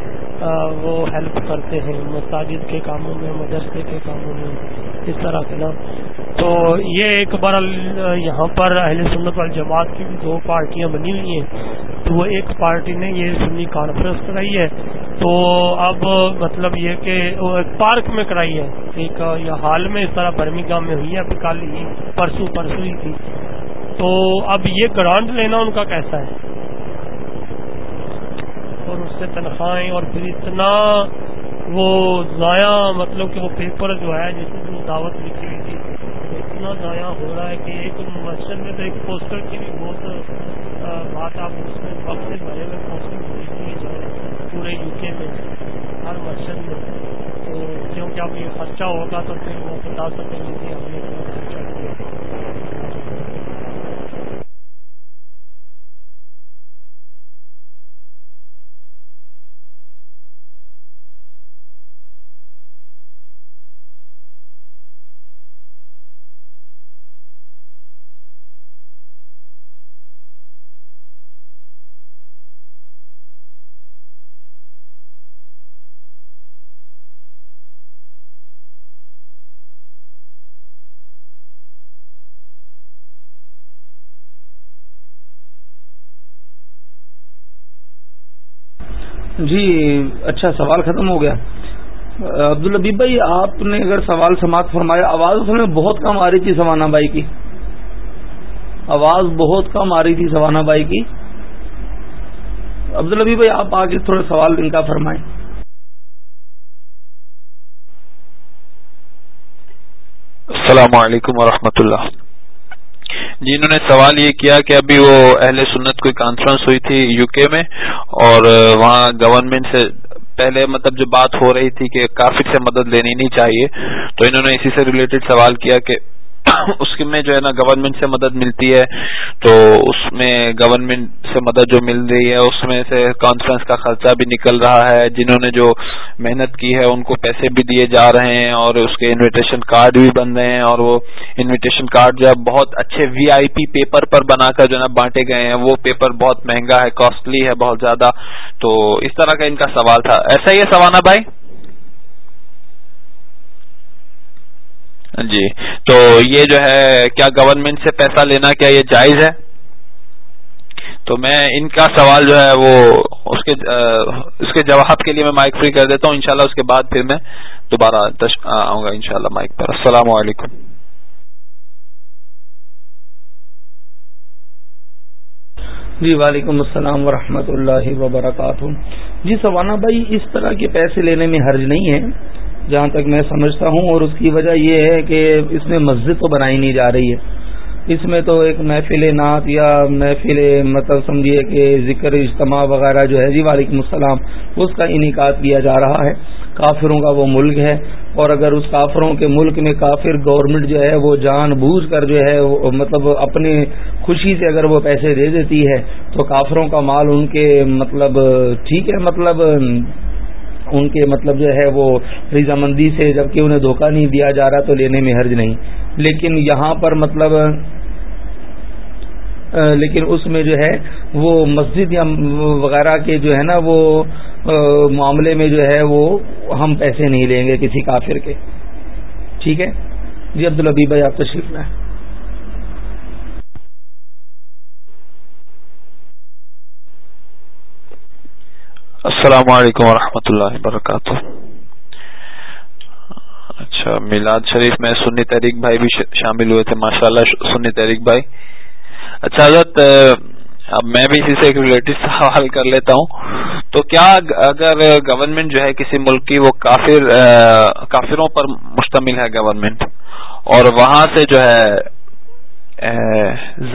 وہ ہیلپ کرتے ہیں۔ مساجد کے کاموں میں، مدرسے کے کاموں میں، اس طرح سے نا۔ تو یہ ایک بار یہاں پر اہل سنت وال جماعت کی بھی دو پارٹیاں بنی ہوئی ہیں۔ تو وہ ایک پارٹی نے یہ سنی کانفرنس کرائی ہے۔ تو اب مطلب یہ کہ ایک پارک میں کرائی ہے۔ ایک حال میں اس طرح برمی میں ہوئی ہے، ابھی کل ہی پرسوں پرسوں ہی تھی۔ تو اب یہ گرانٹ لینا ان کا کیسا ہے؟ اور اس سے تنخواہیں اور پھر اتنا وہ ضائع مطلب کہ وہ پیپر جو ہے، جس میں دعوت لکھی ہوئی تھی، اتنا ضائع ہو رہا ہے کہ ایک مسجد میں تو ایک پوسٹر کی بھی بہت بات آپ اس میں سے بھرے ہوئے پوسٹر پورے یو کے میں ہر مسجد میں تو کیونکہ اب یہ خرچہ ہوگا تو پھر وہ بتا سکیں گے کہ ہم نے خرچہ کیا جی اچھا سوال ختم ہو گیا۔ عبد بھائی، آپ نے اگر سوال سماعت فرمایا، آواز اس میں بہت کم آ رہی تھی سوانا بائی کی۔ آواز بہت کم آ رہی تھی سوانا بائی کی۔ عبدالبی بھائی، آپ آگے تھوڑے سوال ان کا فرمائیں۔ السلام علیکم ورحمۃ اللہ۔ جی انہوں نے سوال یہ کیا کہ ابھی وہ اہل سنت کوئی کانفرنس ہوئی تھی یو کے میں اور وہاں گورنمنٹ سے پہلے مطلب جو بات ہو رہی تھی کہ کافی سے مدد لینی نہیں چاہیے، تو انہوں نے اسی سے ریلیٹڈ سوال کیا کہ *laughs* اس میں جو ہے نا گورنمنٹ سے مدد ملتی ہے، تو اس میں گورنمنٹ سے مدد جو مل رہی ہے، اس میں سے کانفرنس کا خرچہ بھی نکل رہا ہے۔ جنہوں نے جو محنت کی ہے، ان کو پیسے بھی دیے جا رہے ہیں اور اس کے انویٹیشن کارڈ بھی بن رہے ہیں اور وہ انویٹیشن کارڈ جو ہے بہت اچھے وی آئی پی پیپر پر بنا کر جو ہے نا بانٹے گئے ہیں۔ وہ پیپر بہت مہنگا ہے کاسٹلی ہے، بہت زیادہ۔ تو اس طرح کا ان کا سوال تھا۔ ایسا ہی ہے سوانا بھائی؟ جی۔ تو یہ جو ہے، کیا گورنمنٹ سے پیسہ لینا کیا یہ جائز ہے؟ تو میں ان کا سوال جو ہے، وہ اس کے اس کے جواب کے لیے میں مائک فری کر دیتا ہوں، انشاءاللہ اس کے بعد پھر میں دوبارہ آؤں گا انشاءاللہ مائک پر۔ السلام علیکم۔ جی وعلیکم السلام ورحمۃ اللہ وبرکاتہ۔ جی سوانا بھائی، اس طرح کے پیسے لینے میں حرج نہیں ہے۔ جہاں تک میں سمجھتا ہوں، اور اس کی وجہ یہ ہے کہ اس میں مسجد تو بنائی نہیں جا رہی ہے۔ اس میں تو ایک محفل نعت یا محفل مطلب سمجھیے کہ ذکر اجتماع وغیرہ جو ہے جی وعلیکم السلام، اس کا انعقاد کیا جا رہا ہے۔ کافروں کا وہ ملک ہے۔ اور اگر اس کافروں کے ملک میں کافر گورنمنٹ جو ہے، وہ جان بوجھ کر جو ہے مطلب اپنی خوشی سے اگر وہ پیسے دے دیتی ہے، تو کافروں کا مال ان کے مطلب ٹھیک ہے مطلب ان کے مطلب جو ہے وہ رضامندی سے جبکہ انہیں دھوکہ نہیں دیا جا رہا تو لینے میں حرج نہیں۔ لیکن یہاں پر مطلب لیکن اس میں جو ہے وہ مسجد یا وغیرہ کے جو ہے نا وہ معاملے میں جو ہے وہ ہم پیسے نہیں لیں گے کسی کافر کے۔ ٹھیک ہے؟ جی عبدالبی بھائی، آپ تشریف لائیں۔ السلام علیکم ورحمۃ اللہ وبرکاتہ۔ اچھا میلاد شریف میں سنی تحریک بھائی بھی شامل ہوئے تھے ماشاء اللہ سنی تحریک بھائی۔ اچھا حضرت اب میں بھی اسی سے ایک ریلیٹو سوال کر لیتا ہوں۔ تو کیا اگر گورنمنٹ جو ہے کسی ملک کی وہ کافر کافروں پر مشتمل ہے گورنمنٹ اور وہاں سے جو ہے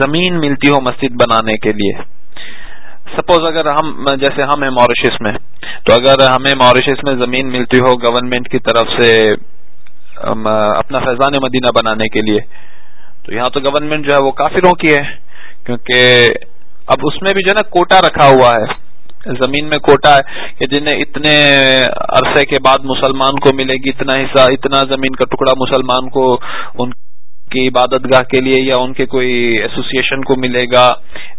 زمین ملتی ہو مسجد بنانے کے لیے۔ سپوز اگر ہم جیسے ہم ہیں موریشس میں، تو اگر ہمیں موریشس میں زمین ملتی ہو گورنمنٹ کی طرف سے اپنا فیضان مدینہ بنانے کے لیے، تو یہاں تو گورنمنٹ جو ہے وہ کافروں کی ہے، کیونکہ اب اس میں بھی جو ہے نا کوٹا رکھا ہوا ہے۔ زمین میں کوٹا ہے کہ جنہیں اتنے عرصے کے بعد مسلمان کو ملے گی، اتنا حصہ، اتنا زمین کا ٹکڑا مسلمان کو ان کی عبادت گاہ کے لیے یا ان کے کوئی ایسوسیشن کو ملے گا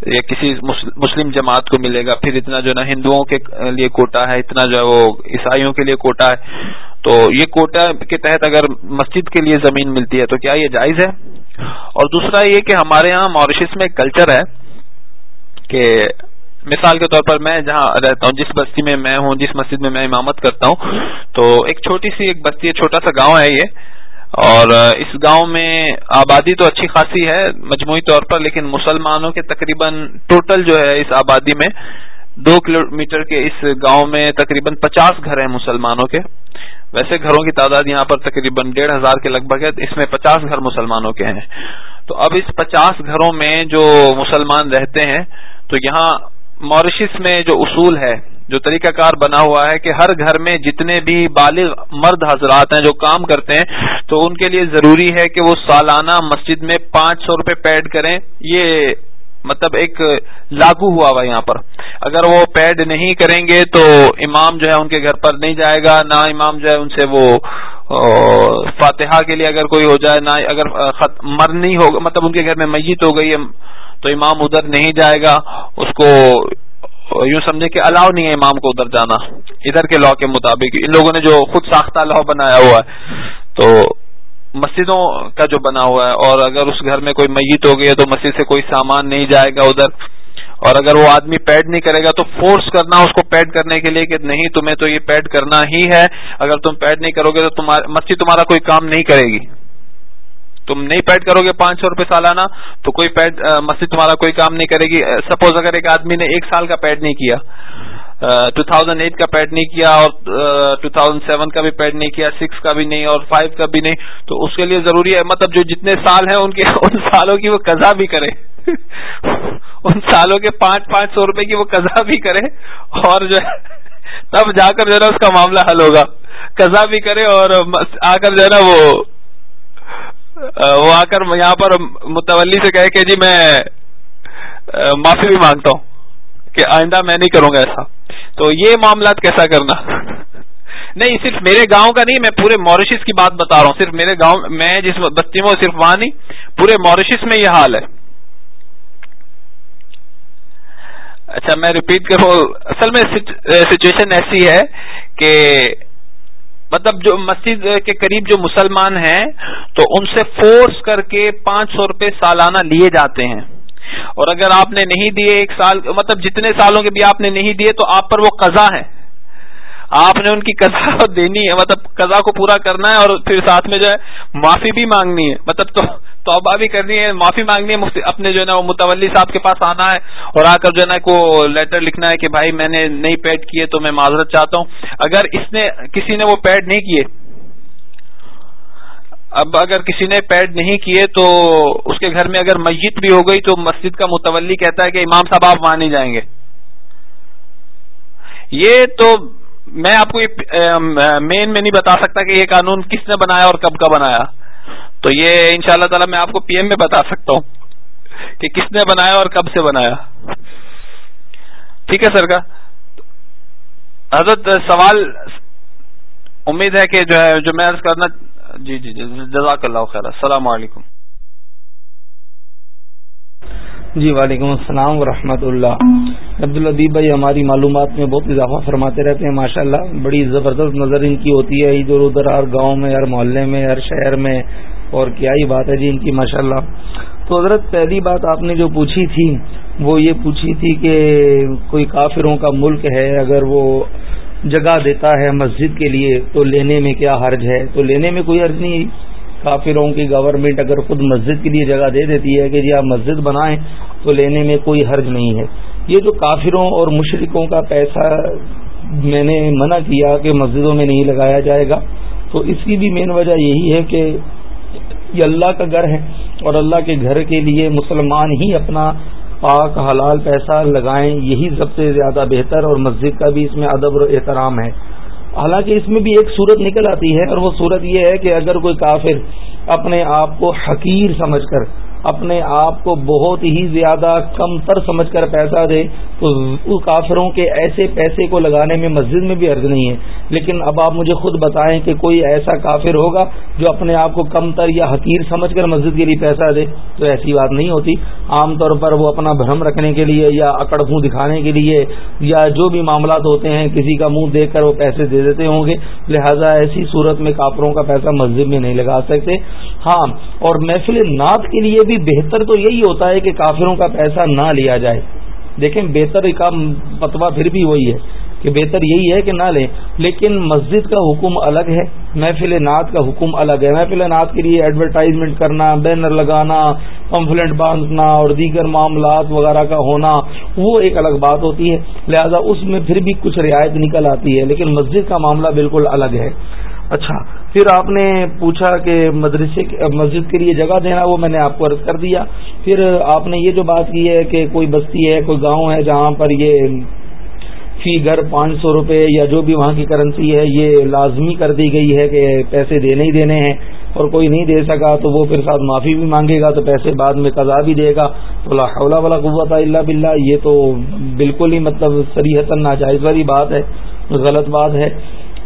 یا کسی مسلم جماعت کو ملے گا، پھر اتنا جو ہے نا ہندوؤں کے لیے کوٹا ہے، اتنا جو ہے وہ عیسائیوں کے لیے کوٹا ہے۔ تو یہ کوٹا کے تحت اگر مسجد کے لیے زمین ملتی ہے تو کیا یہ جائز ہے؟ اور دوسرا یہ کہ ہمارے یہاں ماریشس میں کلچر ہے کہ مثال کے طور پر میں جہاں رہتا ہوں، جس بستی میں میں ہوں، جس مسجد میں میں امامت کرتا ہوں، تو ایک چھوٹی سی ایک بستی ہے چھوٹا سا گاؤں ہے یہ۔ اور اس گاؤں میں آبادی تو اچھی خاصی ہے، مجموعی طور پر، لیکن مسلمانوں کے تقریباً ٹوٹل جو ہے اس آبادی میں دو کلو میٹر کے اس گاؤں میں تقریباً پچاس گھر ہیں مسلمانوں کے۔ ویسے گھروں کی تعداد یہاں پر تقریباً ڈیڑھ ہزار کے لگ بھگ ہے، اس میں پچاس گھر مسلمانوں کے ہیں۔ تو اب اس پچاس گھروں میں جو مسلمان رہتے ہیں، تو یہاں ماریشس میں جو اصول ہے جو طریقہ کار بنا ہوا ہے کہ ہر گھر میں جتنے بھی بالغ مرد حضرات ہیں جو کام کرتے ہیں، تو ان کے لیے ضروری ہے کہ وہ سالانہ مسجد میں پانچ سو روپے پیڈ کریں۔ یہ مطلب ایک لاگو ہوا ہوا یہاں پر۔ اگر وہ پیڈ نہیں کریں گے تو امام جو ہے ان کے گھر پر نہیں جائے گا، نہ امام جو ہے ان سے وہ فاتحہ کے لیے اگر کوئی ہو جائے، نہ اگر مر نہیں ہوگا مطلب ان کے گھر میں میت ہو گئی ہے، تو امام ادھر نہیں جائے گا۔ اس کو یوں سمجھے کہ الاؤ نہیں ہے امام کو ادھر جانا، ادھر کے لا کے مطابق۔ ان لوگوں نے جو خود ساختہ لا بنایا ہوا ہے، تو مسجدوں کا جو بنا ہوا ہے، اور اگر اس گھر میں کوئی میت ہو گئی ہے تو مسجد سے کوئی سامان نہیں جائے گا ادھر۔ اور اگر وہ آدمی پیڈ نہیں کرے گا تو فورس کرنا، اس کو پیڈ کرنے کے لیے کہ نہیں، تمہیں تو یہ پیڈ کرنا ہی ہے۔ اگر تم پیڈ نہیں کرو گے تو مسجد تمہارا کوئی کام نہیں کرے گی۔ تم نہیں پیڈ کرو گے پانچ سو روپے سالانہ، تو کوئی پیڈ مسجد تمہارا کوئی کام نہیں کرے گی۔ سپوز اگر ایک آدمی نے ایک سال کا پیڈ نہیں کیا ٹو تھاؤزینڈ ایٹ کا پیڈ نہیں کیا اور ٹو تھاؤزینڈ سیون کا بھی پیڈ نہیں کیا سکس کا بھی نہیں اور فائیو کا بھی نہیں، تو اس کے لیے ضروری ہے مطلب جو جتنے سال ہیں ان کے، ان سالوں کی وہ قزا بھی کرے۔ *laughs* ان سالوں کے پانچ پانچ سو روپے کی وہ قزا بھی کرے اور جو ہے، تب جا کر جو ہے نا اس کا معاملہ حل ہوگا۔ قزا بھی کرے اور آ کر جو ہے نا وہ وہ آ کر یہاں پر متولی سے کہے کہ جی میں معافی بھی مانگتا ہوں کہ آئندہ میں نہیں کروں گا ایسا۔ تو یہ معاملات کیسا کرنا؟ نہیں، صرف میرے گاؤں کا نہیں، میں پورے موریشس کی بات بتا رہا ہوں۔ صرف میرے گاؤں، میں جس بستی میں صرف وہاں نہیں، پورے موریشس میں یہ حال ہے۔ اچھا میں ریپیٹ کروں، اصل میں سچویشن ایسی ہے کہ مطلب جو مسجد کے قریب جو مسلمان ہیں، تو ان سے فورس کر کے پانچ سو روپے سالانہ لیے جاتے ہیں۔ اور اگر آپ نے نہیں دیے ایک سال مطلب جتنے سالوں کے بھی آپ نے نہیں دیے، تو آپ پر وہ قضا ہے۔ آپ نے ان کی قضا *laughs* دینی ہے مطلب قضا کو پورا کرنا ہے اور پھر ساتھ میں جو ہے معافی بھی مانگنی ہے۔ مطلب تو توبہ بھی کرنی ہے، معافی مانگنی ہے اپنے جو ہے نا وہ متولی صاحب کے پاس آنا ہے اور آ کر جو ہے نا کو لیٹر لکھنا ہے کہ بھائی میں نے نہیں پیڈ کیے تو میں معذرت چاہتا ہوں۔ اگر اس نے، کسی نے وہ پیڈ نہیں کیے، اب اگر کسی نے پیڈ نہیں کیے تو اس کے گھر میں اگر مسجد بھی ہو گئی تو مسجد کا متولی کہتا ہے کہ امام صاحب آپ وہاں نہیں جائیں گے۔ یہ تو میں آپ کو مین میں نہیں بتا سکتا کہ یہ قانون کس نے بنایا اور کب کا بنایا۔ تو یہ ان شاء اللہ تعالی میں آپ کو پی ایم میں بتا سکتا ہوں کہ کس نے بنایا اور کب سے بنایا۔ ٹھیک ہے سر کا۔ حضرت سوال، امید ہے کہ جو ہے، جو میں کرنا جی جی جی جزاک اللہ خیر۔ السلام علیکم۔ جی وعلیکم السلام ورحمۃ اللہ۔ عبدالدیب بھائی، ہماری معلومات میں بہت اضافہ فرماتے رہتے ہیں ماشاء اللہ بڑی زبردست نظر ان کی ہوتی ہے۔ ادھر ادھر، ہر گاؤں میں، ہر محلے میں، ہر شہر میں، اور کیا ہی بات ہے جی ان کی ماشاء اللہ تو حضرت، پہلی بات آپ نے جو پوچھی تھی، وہ یہ پوچھی تھی کہ کوئی کافروں کا ملک ہے، اگر وہ جگہ دیتا ہے مسجد کے لیے، تو لینے میں کیا حرج ہے؟ تو لینے میں کوئی حرج نہیں کافروں کی گورنمنٹ اگر خود مسجد کے لیے جگہ دے دیتی ہے کہ جی آپ مسجد بنائیں تو لینے میں کوئی حرج نہیں ہے۔ یہ جو کافروں اور مشرقوں کا پیسہ میں نے منع کیا کہ مسجدوں میں نہیں لگایا جائے گا، تو اس کی بھی مین وجہ یہی ہے کہ یہ اللہ کا گھر ہے اور اللہ کے گھر کے لیے مسلمان ہی اپنا پاک حلال پیسہ لگائیں، یہی سب سے زیادہ بہتر اور مسجد کا بھی اس میں ادب و احترام ہے۔ حالانکہ اس میں بھی ایک صورت نکل آتی ہے اور وہ صورت یہ ہے کہ اگر کوئی کافر اپنے آپ کو حقیر سمجھ کر، اپنے آپ کو بہت ہی زیادہ کم تر سمجھ کر پیسہ دے، تو کافروں کے ایسے پیسے کو لگانے میں مسجد میں بھی عرض نہیں ہے۔ لیکن اب آپ مجھے خود بتائیں کہ کوئی ایسا کافر ہوگا جو اپنے آپ کو کم تر یا حقیر سمجھ کر مسجد کے لیے پیسہ دے؟ تو ایسی بات نہیں ہوتی۔ عام طور پر وہ اپنا بھرم رکھنے کے لیے یا اکڑ منہ دکھانے کے لیے یا جو بھی معاملات ہوتے ہیں، کسی کا منہ دیکھ کر وہ پیسے دے دیتے ہوں گے۔ لہذا ایسی صورت میں کافروں کا پیسہ مسجد میں نہیں لگا سکتے۔ ہاں اور محفل نعت کے لیے بھی بہتر تو یہی ہوتا ہے کہ کافروں کا پیسہ نہ لیا جائے۔ دیکھیں، بہتر کا پتوا پھر بھی وہی ہے۔ کہ بہتر یہی ہے کہ نہ لیں۔ لیکن مسجد کا حکم الگ ہے، محفل نعت کا حکم الگ ہے۔ محفل نعت کے لیے ایڈورٹائزمنٹ کرنا بینر لگانا پمفلنٹ باندھنا اور دیگر معاملات وغیرہ کا ہونا، وہ ایک الگ بات ہوتی ہے۔ لہذا اس میں پھر بھی کچھ رعایت نکل آتی ہے، لیکن مسجد کا معاملہ بالکل الگ ہے۔ اچھا پھر آپ نے پوچھا کہ مدرسے مسجد کے لیے جگہ دینا، وہ میں نے آپ کو عرض کر دیا۔ پھر آپ نے یہ جو بات کی ہے کہ کوئی بستی ہے، کوئی گاؤں ہے جہاں پر یہ فی گھر پانچ سو روپے یا جو بھی وہاں کی کرنسی ہے، یہ لازمی کر دی گئی ہے کہ پیسے دینے ہی دینے ہیں۔ اور کوئی نہیں دے سکا تو وہ پھر ساتھ معافی بھی مانگے گا تو پیسے بعد میں قضا بھی دے گا۔ تو حولا والا قوت اللہ بلّہ یہ تو بالکل ہی مطلب سریحت ناجائز والی بات ہے، غلط بات ہے۔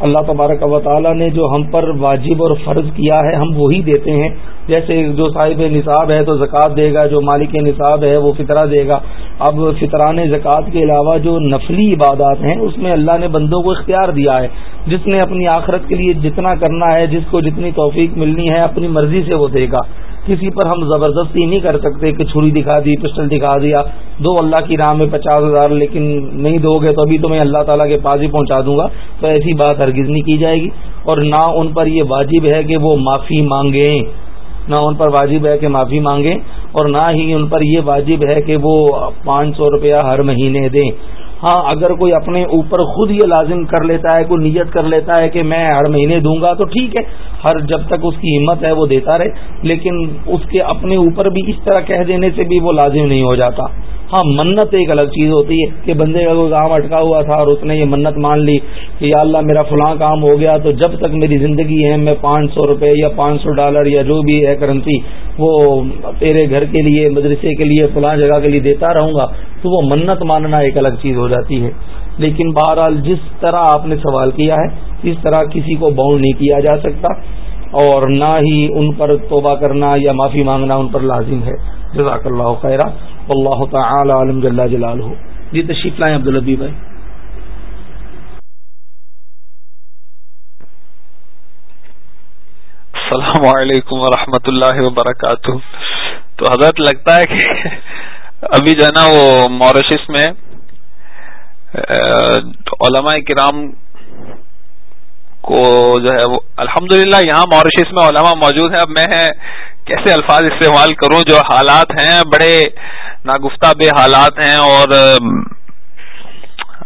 اللہ تبارک و تعالیٰ نے جو ہم پر واجب اور فرض کیا ہے، ہم وہی دیتے ہیں۔ جیسے جو صاحب نصاب ہے تو زکوٰۃ دے گا، جو مالک نصاب ہے وہ فطرہ دے گا۔ اب فطران زکوٰۃ کے علاوہ جو نفلی عبادات ہیں، اس میں اللہ نے بندوں کو اختیار دیا ہے۔ جس نے اپنی آخرت کے لیے جتنا کرنا ہے، جس کو جتنی توفیق ملنی ہے، اپنی مرضی سے وہ دے گا۔ کسی پر ہم زبردستی نہیں کر سکتے کہ چھری دکھا دی، پسٹل دکھا دیا، دو اللہ کی راہ میں پچاس ہزار لیکن نہیں دو گے تو ابھی تو میں اللہ تعالیٰ کے پاس ہی پہنچا دوں گا۔ تو ایسی بات ہرگز نہیں کی جائے گی۔ اور نہ ان پر یہ واجب ہے کہ وہ معافی مانگیں۔ نہ ان پر واجب ہے کہ معافی مانگیں اور نہ ہی ان پر یہ واجب ہے کہ وہ پانچ سو روپیہ ہر مہینے دیں۔ ہاں اگر کوئی اپنے اوپر خود یہ لازم کر لیتا ہے، کوئی نیت کر لیتا ہے کہ میں ہر مہینے دوں گا تو ٹھیک ہے، ہر جب تک اس کی ہمت ہے وہ دیتا رہے۔ لیکن اس کے اپنے اوپر بھی اس طرح کہہ دینے سے بھی وہ لازم نہیں ہو جاتا۔ ہاں منت ایک الگ چیز ہوتی ہے کہ بندے کا کوئی کام اٹکا ہوا تھا اور اس نے یہ منت مان لی کہ یا اللہ میرا فلاں کام ہو گیا تو جب تک میری زندگی ہے، میں پانچ سو روپے یا پانچ سو ڈالر یا جو بھی ہے کرنسی، وہ تیرے گھر کے لیے، مدرسے کے لیے، فلاں جگہ کے لیے دیتا رہوں گا تو وہ منت ماننا ایک الگ چیز ہو جاتی ہے۔ لیکن بہرحال جس طرح آپ نے سوال کیا ہے، اس طرح کسی کو باؤنڈ نہیں کیا جا سکتا اور نہ ہی ان پر توبہ کرنا یا معافی مانگنا ان پر لازم ہے۔ جزاک اللہ خیرہ اللہ تعالی عالم جل جلال ہو جی تشریف لائیں عبدالبی بھائی. السلام علیکم ورحمۃ اللہ وبرکاتہ. تو حضرت لگتا ہے کہ ابھی جو ہے نا وہ موریشس میں علماء کرام کو جو ہے وہ الحمد یہاں موریشس میں علماء موجود ہیں، اب میں کیسے الفاظ استعمال کروں جو حالات ہیں، بڑے ناگفتہ بے حالات ہیں اور،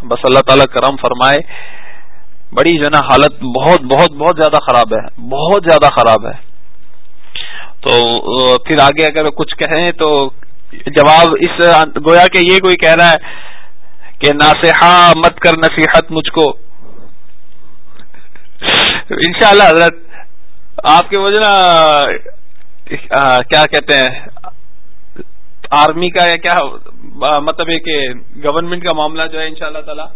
بس اللہ تعالی کرم فرمائے، بڑی جو ہے نا حالت بہت بہت بہت زیادہ خراب ہے، بہت زیادہ خراب ہے۔ تو، پھر آگے اگر کچھ کہیں تو جواب اس، گویا کہ یہ کوئی کہہ رہا ہے کہ ناسحا مت کر نصیحت مجھ کو۔ انشاءاللہ حضرت، آپ کے وجہ کیا کہتے ہیں، آرمی کا یا کیا مطلب ہے کہ گورنمنٹ کا معاملہ جو ہے ان شاء اللہ تعالی۔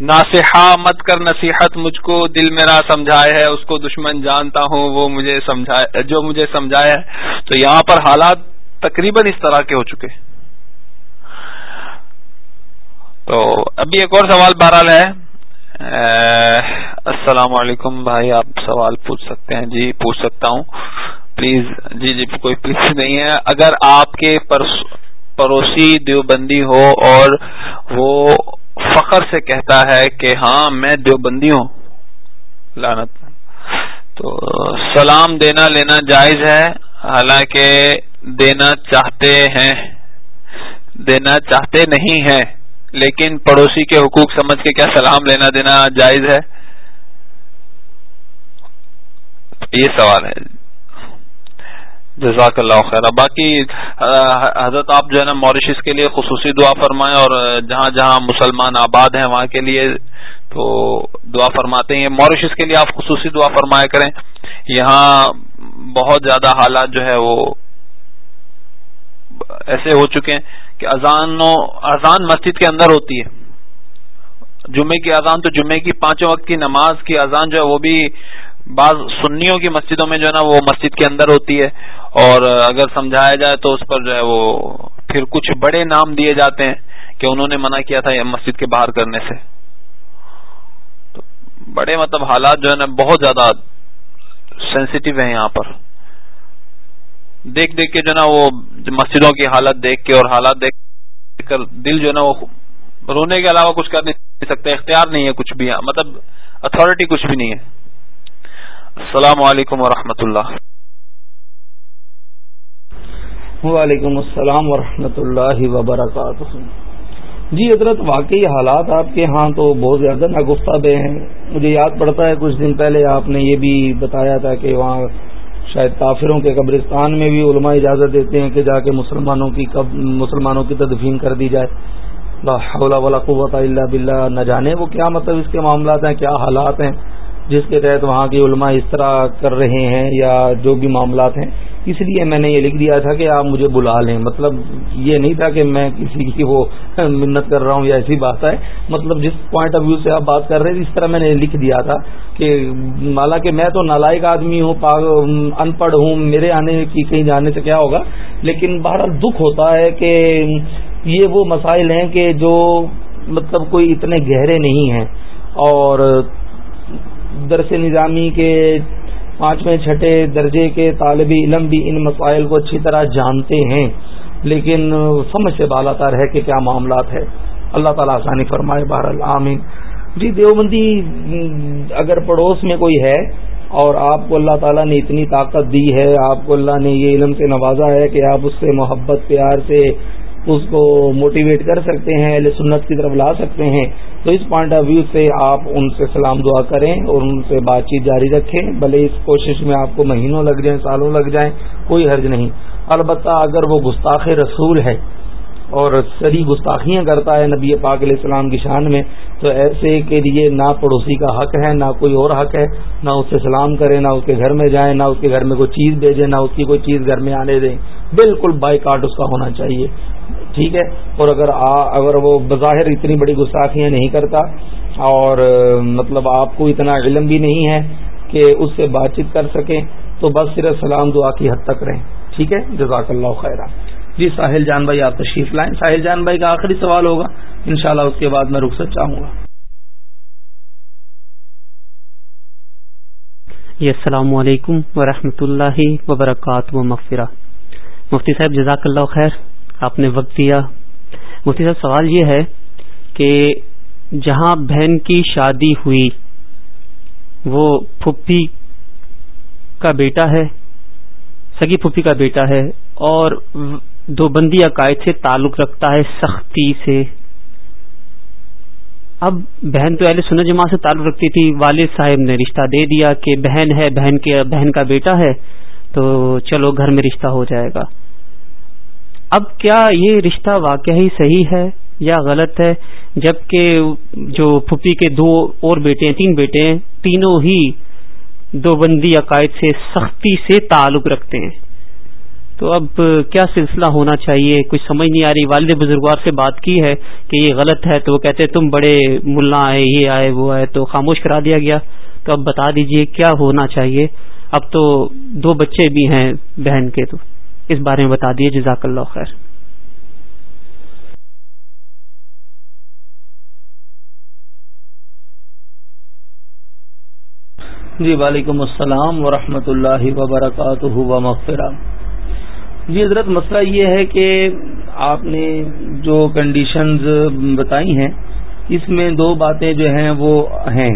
ناسحا مت کر نصیحت مجھ کو دل میرا سمجھائے ہے، اس کو دشمن جانتا ہوں، وہ مجھے سمجھائے، جو مجھے سمجھایا ہے۔ تو یہاں پر حالات تقریباً اس طرح کے ہو چکے۔ تو ابھی ایک اور سوال بہرحال ہے۔ السلام علیکم بھائی، آپ سوال پوچھ سکتے ہیں؟ جی پوچھ سکتا ہوں۔ پلیز جی جی کوئی پلیز نہیں ہے۔ اگر آپ کے پڑوسی دیوبندی ہو اور وہ فخر سے کہتا ہے کہ ہاں میں دیوبندی ہوں لانت تو سلام دینا لینا جائز ہے، حالانکہ دینا چاہتے ہیں، دینا چاہتے نہیں ہیں۔ لیکن پڑوسی کے حقوق سمجھ کے کیا سلام لینا دینا جائز ہے؟ یہ سوال ہے۔ جزاک اللہ خیر۔ باقی حضرت آپ جو ہے نا موریشس کے لیے خصوصی دعا فرمائیں اور جہاں جہاں مسلمان آباد ہیں وہاں کے لیے تو دعا فرماتے ہیں۔ موریشس کے لیے آپ خصوصی دعا فرمایا کریں۔ یہاں بہت زیادہ حالات جو ہے وہ ایسے ہو چکے ہیں۔ کہ اذان اذان مسجد کے اندر ہوتی ہے۔ جمعے کی اذان تو جمعے کی پانچوں وقت کی نماز کی اذان جو ہے وہ بھی بعض سنیوں کی مسجدوں میں جو ہے نا وہ مسجد کے اندر ہوتی ہے۔ اور اگر سمجھایا جائے تو اس پر جو ہے وہ پھر کچھ بڑے نام دیے جاتے ہیں کہ انہوں نے منع کیا تھا مسجد کے باہر کرنے سے۔ تو بڑے مطلب حالات جو ہے نا بہت زیادہ سینسیٹیو ہیں یہاں پر۔ دیکھ دیکھ کے جو نا وہ مسجدوں کی حالت دیکھ کے اور حالات دیکھ کر دل جو نا وہ رونے کے علاوہ کچھ کر نہیں سکتے اختیار نہیں ہے کچھ بھی ہاں، مطلب اتھارٹی کچھ بھی نہیں ہے۔ السلام علیکم ورحمۃ اللہ۔ وعلیکم السلام ورحمۃ اللہ وبرکاتہ۔ جی حضرت، واقعی حالات آپ کے ہاں تو بہت زیادہ ناگفتہ ہیں۔ مجھے یاد پڑتا ہے، کچھ دن پہلے آپ نے یہ بھی بتایا تھا کہ وہاں شاید کافروں کے قبرستان میں بھی علماء اجازت دیتے ہیں کہ جا کے مسلمانوں کی مسلمانوں کی تدفین کر دی جائے۔ ولا قوت اللہ باللہ۔ نہ جانے وہ کیا مطلب اس کے معاملات ہیں، کیا حالات ہیں۔ جس کے تحت وہاں کی علماء اس طرح کر رہے ہیں یا جو بھی معاملات ہیں، اس لیے میں نے یہ لکھ دیا تھا کہ آپ مجھے بلا لیں۔ مطلب یہ نہیں تھا کہ میں کسی کی وہ منت کر رہا ہوں یا ایسی بات ہے مطلب جس پوائنٹ آف ویو سے آپ بات کر رہے تھے، اس طرح میں نے لکھ دیا تھا کہ حالانکہ میں تو نالائق آدمی ہوں ان پڑھ ہوں، میرے آنے کی کہیں جانے سے کیا ہوگا؟ لیکن بہرحال دکھ ہوتا ہے کہ یہ وہ مسائل ہیں کہ جو مطلب کوئی اتنے گہرے نہیں ہیں۔ اور درس نظامی کے پانچویں چھٹے درجے کے طالب علم بھی ان مسائل کو اچھی طرح جانتے ہیں، لیکن سمجھ سے بالا تر ہے کہ کیا معاملات ہے اللہ تعالیٰ آسانی فرمائے بہر العامین جی دیوبندی، اگر پڑوس میں کوئی ہے اور آپ کو اللہ تعالیٰ نے اتنی طاقت دی ہے، آپ کو اللہ نے یہ علم سے نوازا ہے کہ آپ اس سے محبت، پیار سے اس کو موٹیویٹ کر سکتے ہیں، اہل سنت کی طرف لا سکتے ہیں تو اس پوائنٹ آف ویو سے آپ ان سے سلام دعا کریں اور ان سے بات چیت جاری رکھیں۔ بھلے اس کوشش میں آپ کو مہینوں لگ جائیں، سالوں لگ جائیں، کوئی حرج نہیں۔ البتہ اگر وہ گستاخ رسول ہے اور سری گستاخیاں کرتا ہے نبی پاک علیہ السلام کی شان میں، تو ایسے کے لیے نہ پڑوسی کا حق ہے، نہ کوئی اور حق ہے۔ نہ اس سے سلام کرے نہ اس کے گھر میں جائیں، نہ اس کے گھر میں کوئی چیز بھیجیں، نہ اس کی کوئی چیز گھر میں آنے دیں۔ بالکل بائی کارڈ اس کا ہونا چاہیے۔ ٹھیک ہے؟ اور اگر اگر وہ بظاہر اتنی بڑی گستاخیاں نہیں کرتا اور مطلب آپ کو اتنا علم بھی نہیں ہے کہ اس سے بات چیت کر سکیں، تو بس صرف سلام دعا کی حد تک رہیں۔ ٹھیک ہے؟ جزاک اللہ خیرہ جی ساحل جان بھائی، آپ تشریف لائیں۔ ساحل جان بھائی کا آخری سوال ہوگا۔ انشاءاللہ اس کے بعد میں رخصت چاہوں گا۔ جی السلام علیکم ورحمۃ اللہ وبرکاتہ، مغفرہ۔ مفتی صاحب، جزاک اللہ خیر۔ آپ نے وقت دیا۔ مفتی صاحب، سوال یہ ہے کہ جہاں بہن کی شادی ہوئی، وہ پھپھی کا بیٹا ہے، سگی پھپھی کا بیٹا ہے، اور دو بندی عقائد سے تعلق رکھتا ہے سختی سے۔ اب بہن تو اہل سنت جماعت سے تعلق رکھتی تھی، والد صاحب نے رشتہ دے دیا کہ بہن ہے، بہن کے، بہن کا بیٹا ہے، تو چلو گھر میں رشتہ ہو جائے گا۔ اب کیا یہ رشتہ واقعی صحیح ہے یا غلط ہے؟ جبکہ جو پھپھی کے دو اور بیٹے ہیں، تین بیٹے ہیں، تینوں ہی دو بندی عقائد سے سختی سے تعلق رکھتے ہیں۔ تو اب کیا سلسلہ ہونا چاہیے؟ کچھ سمجھ نہیں آ رہی۔ والد بزرگوار سے بات کی ہے کہ یہ غلط ہے تو وہ کہتے تم بڑے ملا آئے یہ آئے، وہ آئے، تو خاموش کرا دیا گیا۔ تو اب بتا دیجیے کیا ہونا چاہیے۔ اب تو دو بچے بھی ہیں بہن کے تو۔ اس بارے میں بتا دیے، جزاک اللہ خیر۔ جی وعلیکم السلام ورحمۃ اللہ وبرکاتہ و مغفرہ جی حضرت، مسئلہ یہ ہے کہ آپ نے جو کنڈیشنز بتائی ہیں، اس میں دو باتیں جو ہیں وہ ہیں۔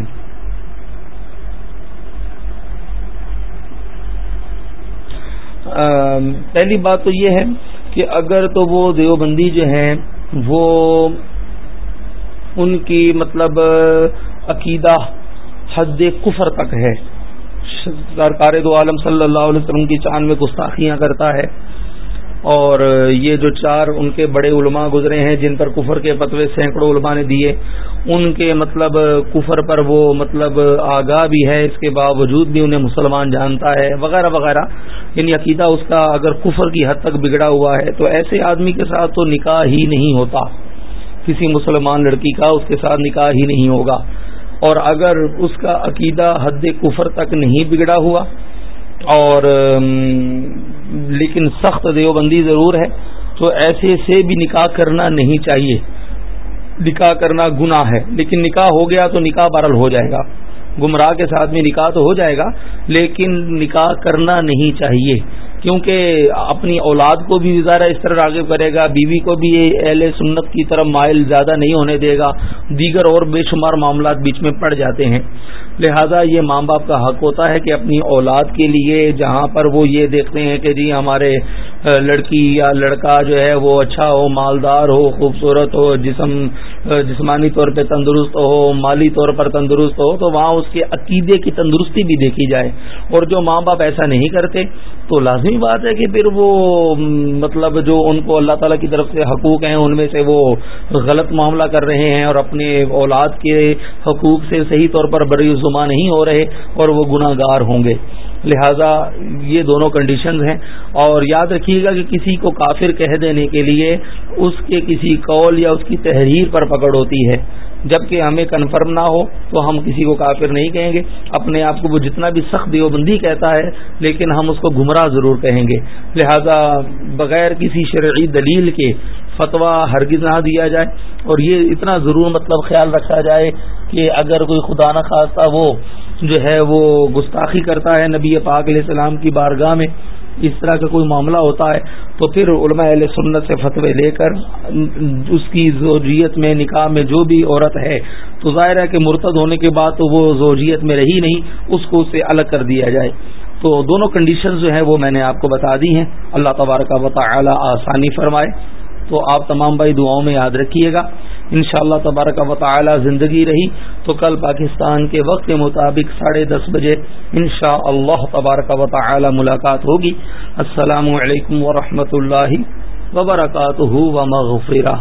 پہلی بات تو یہ ہے کہ اگر تو وہ دیوبندی جو ہیں، وہ ان کی مطلب عقیدہ حد کفر تک ہے۔ سرکار دو عالم صلی اللہ علیہ وسلم کی چاند میں گستاخیاں کرتا ہے۔ اور یہ جو چار ان کے بڑے علماء گزرے ہیں، جن پر کفر کے فتوے سینکڑوں علماء نے دیے، ان کے مطلب کفر پر وہ مطلب آگاہ بھی ہے، اس کے باوجود بھی انہیں مسلمان جانتا ہے، وغیرہ وغیرہ۔ یعنی عقیدہ اس کا اگر کفر کی حد تک بگڑا ہوا ہے، تو ایسے آدمی کے ساتھ تو نکاح ہی نہیں ہوتا۔ کسی مسلمان لڑکی کا اس کے ساتھ نکاح ہی نہیں ہوگا۔ اور اگر اس کا عقیدہ حد کفر تک نہیں بگڑا ہوا اور لیکن سخت دیوبندی ضرور ہے، تو ایسے سے بھی نکاح کرنا نہیں چاہیے۔ نکاح کرنا گناہ ہے، لیکن نکاح ہو گیا تو نکاح برل ہو جائے گا۔ گمراہ کے ساتھ میں نکاح تو ہو جائے گا، لیکن نکاح کرنا نہیں چاہیے۔ کیونکہ اپنی اولاد کو بھی ظاہر اس طرح راغب کرے گا، بیوی کو بھی اہل سنت کی طرف مائل زیادہ نہیں ہونے دے گا۔ دیگر اور بے شمار معاملات بیچ میں پڑ جاتے ہیں۔ لہذا یہ ماں باپ کا حق ہوتا ہے کہ اپنی اولاد کے لیے جہاں پر وہ یہ دیکھتے ہیں کہ جی ہمارے لڑکی یا لڑکا جو ہے وہ اچھا ہو، مالدار ہو، خوبصورت ہو، جسم جسمانی طور پہ تندرست ہو، مالی طور پر تندرست ہو، تو وہاں اس کے عقیدے کی تندرستی بھی دیکھی جائے۔ اور جو ماں باپ ایسا نہیں کرتے، تو لازمی بات ہے کہ پھر وہ مطلب جو ان کو اللہ تعالیٰ کی طرف سے حقوق ہیں، ان میں سے وہ غلط معاملہ کر رہے ہیں اور اپنے اولاد کے حقوق سے صحیح طور پر بری زما نہیں ہو رہے اور وہ گناہ گار ہوں گے۔ لہذا یہ دونوں کنڈیشنز ہیں۔ اور یاد رکھیے گا کہ کسی کو کافر کہہ دینے کے لیے اس کے کسی قول یا اس کی تحریر پر پکڑ ہوتی ہے۔ جبکہ ہمیں کنفرم نہ ہو تو ہم کسی کو کافر نہیں کہیں گے۔ اپنے آپ کو وہ جتنا بھی سخت دیوبندی کہتا ہے، لیکن ہم اس کو گمراہ ضرور کہیں گے۔ لہذا بغیر کسی شرعی دلیل کے فتویٰ ہرگز نہ دیا جائے اور یہ اتنا ضرور مطلب خیال رکھا جائے کہ اگر کوئی خدا نہ وہ جو ہے وہ گستاخی کرتا ہے نبی پاک علیہ السلام کی بارگاہ میں، اس طرح کا کوئی معاملہ ہوتا ہے، تو پھر علماء اہل سنت سے فتوے لے کر، اس کی زوجیت میں، نکاح میں جو بھی عورت ہے، تو ظاہر ہے کہ مرتد ہونے کے بعد تو وہ زوجیت میں رہی نہیں، اس کو اس سے الگ کر دیا جائے۔ تو دونوں کنڈیشنز جو ہیں وہ میں نے آپ کو بتا دی ہیں۔ اللہ تبارک و تعالی آسانی فرمائے۔ تو آپ تمام بھائی دعاؤں میں یاد رکھیے گا۔ ان شاء اللہ تبارک و تعالی زندگی رہی تو کل پاکستان کے وقت کے مطابق ساڑھے دس بجے ان شاء اللہ تبارک و تعالی ملاقات ہوگی۔ السلام علیکم ورحمۃ اللہ وبرکاتہ و مغفرہ۔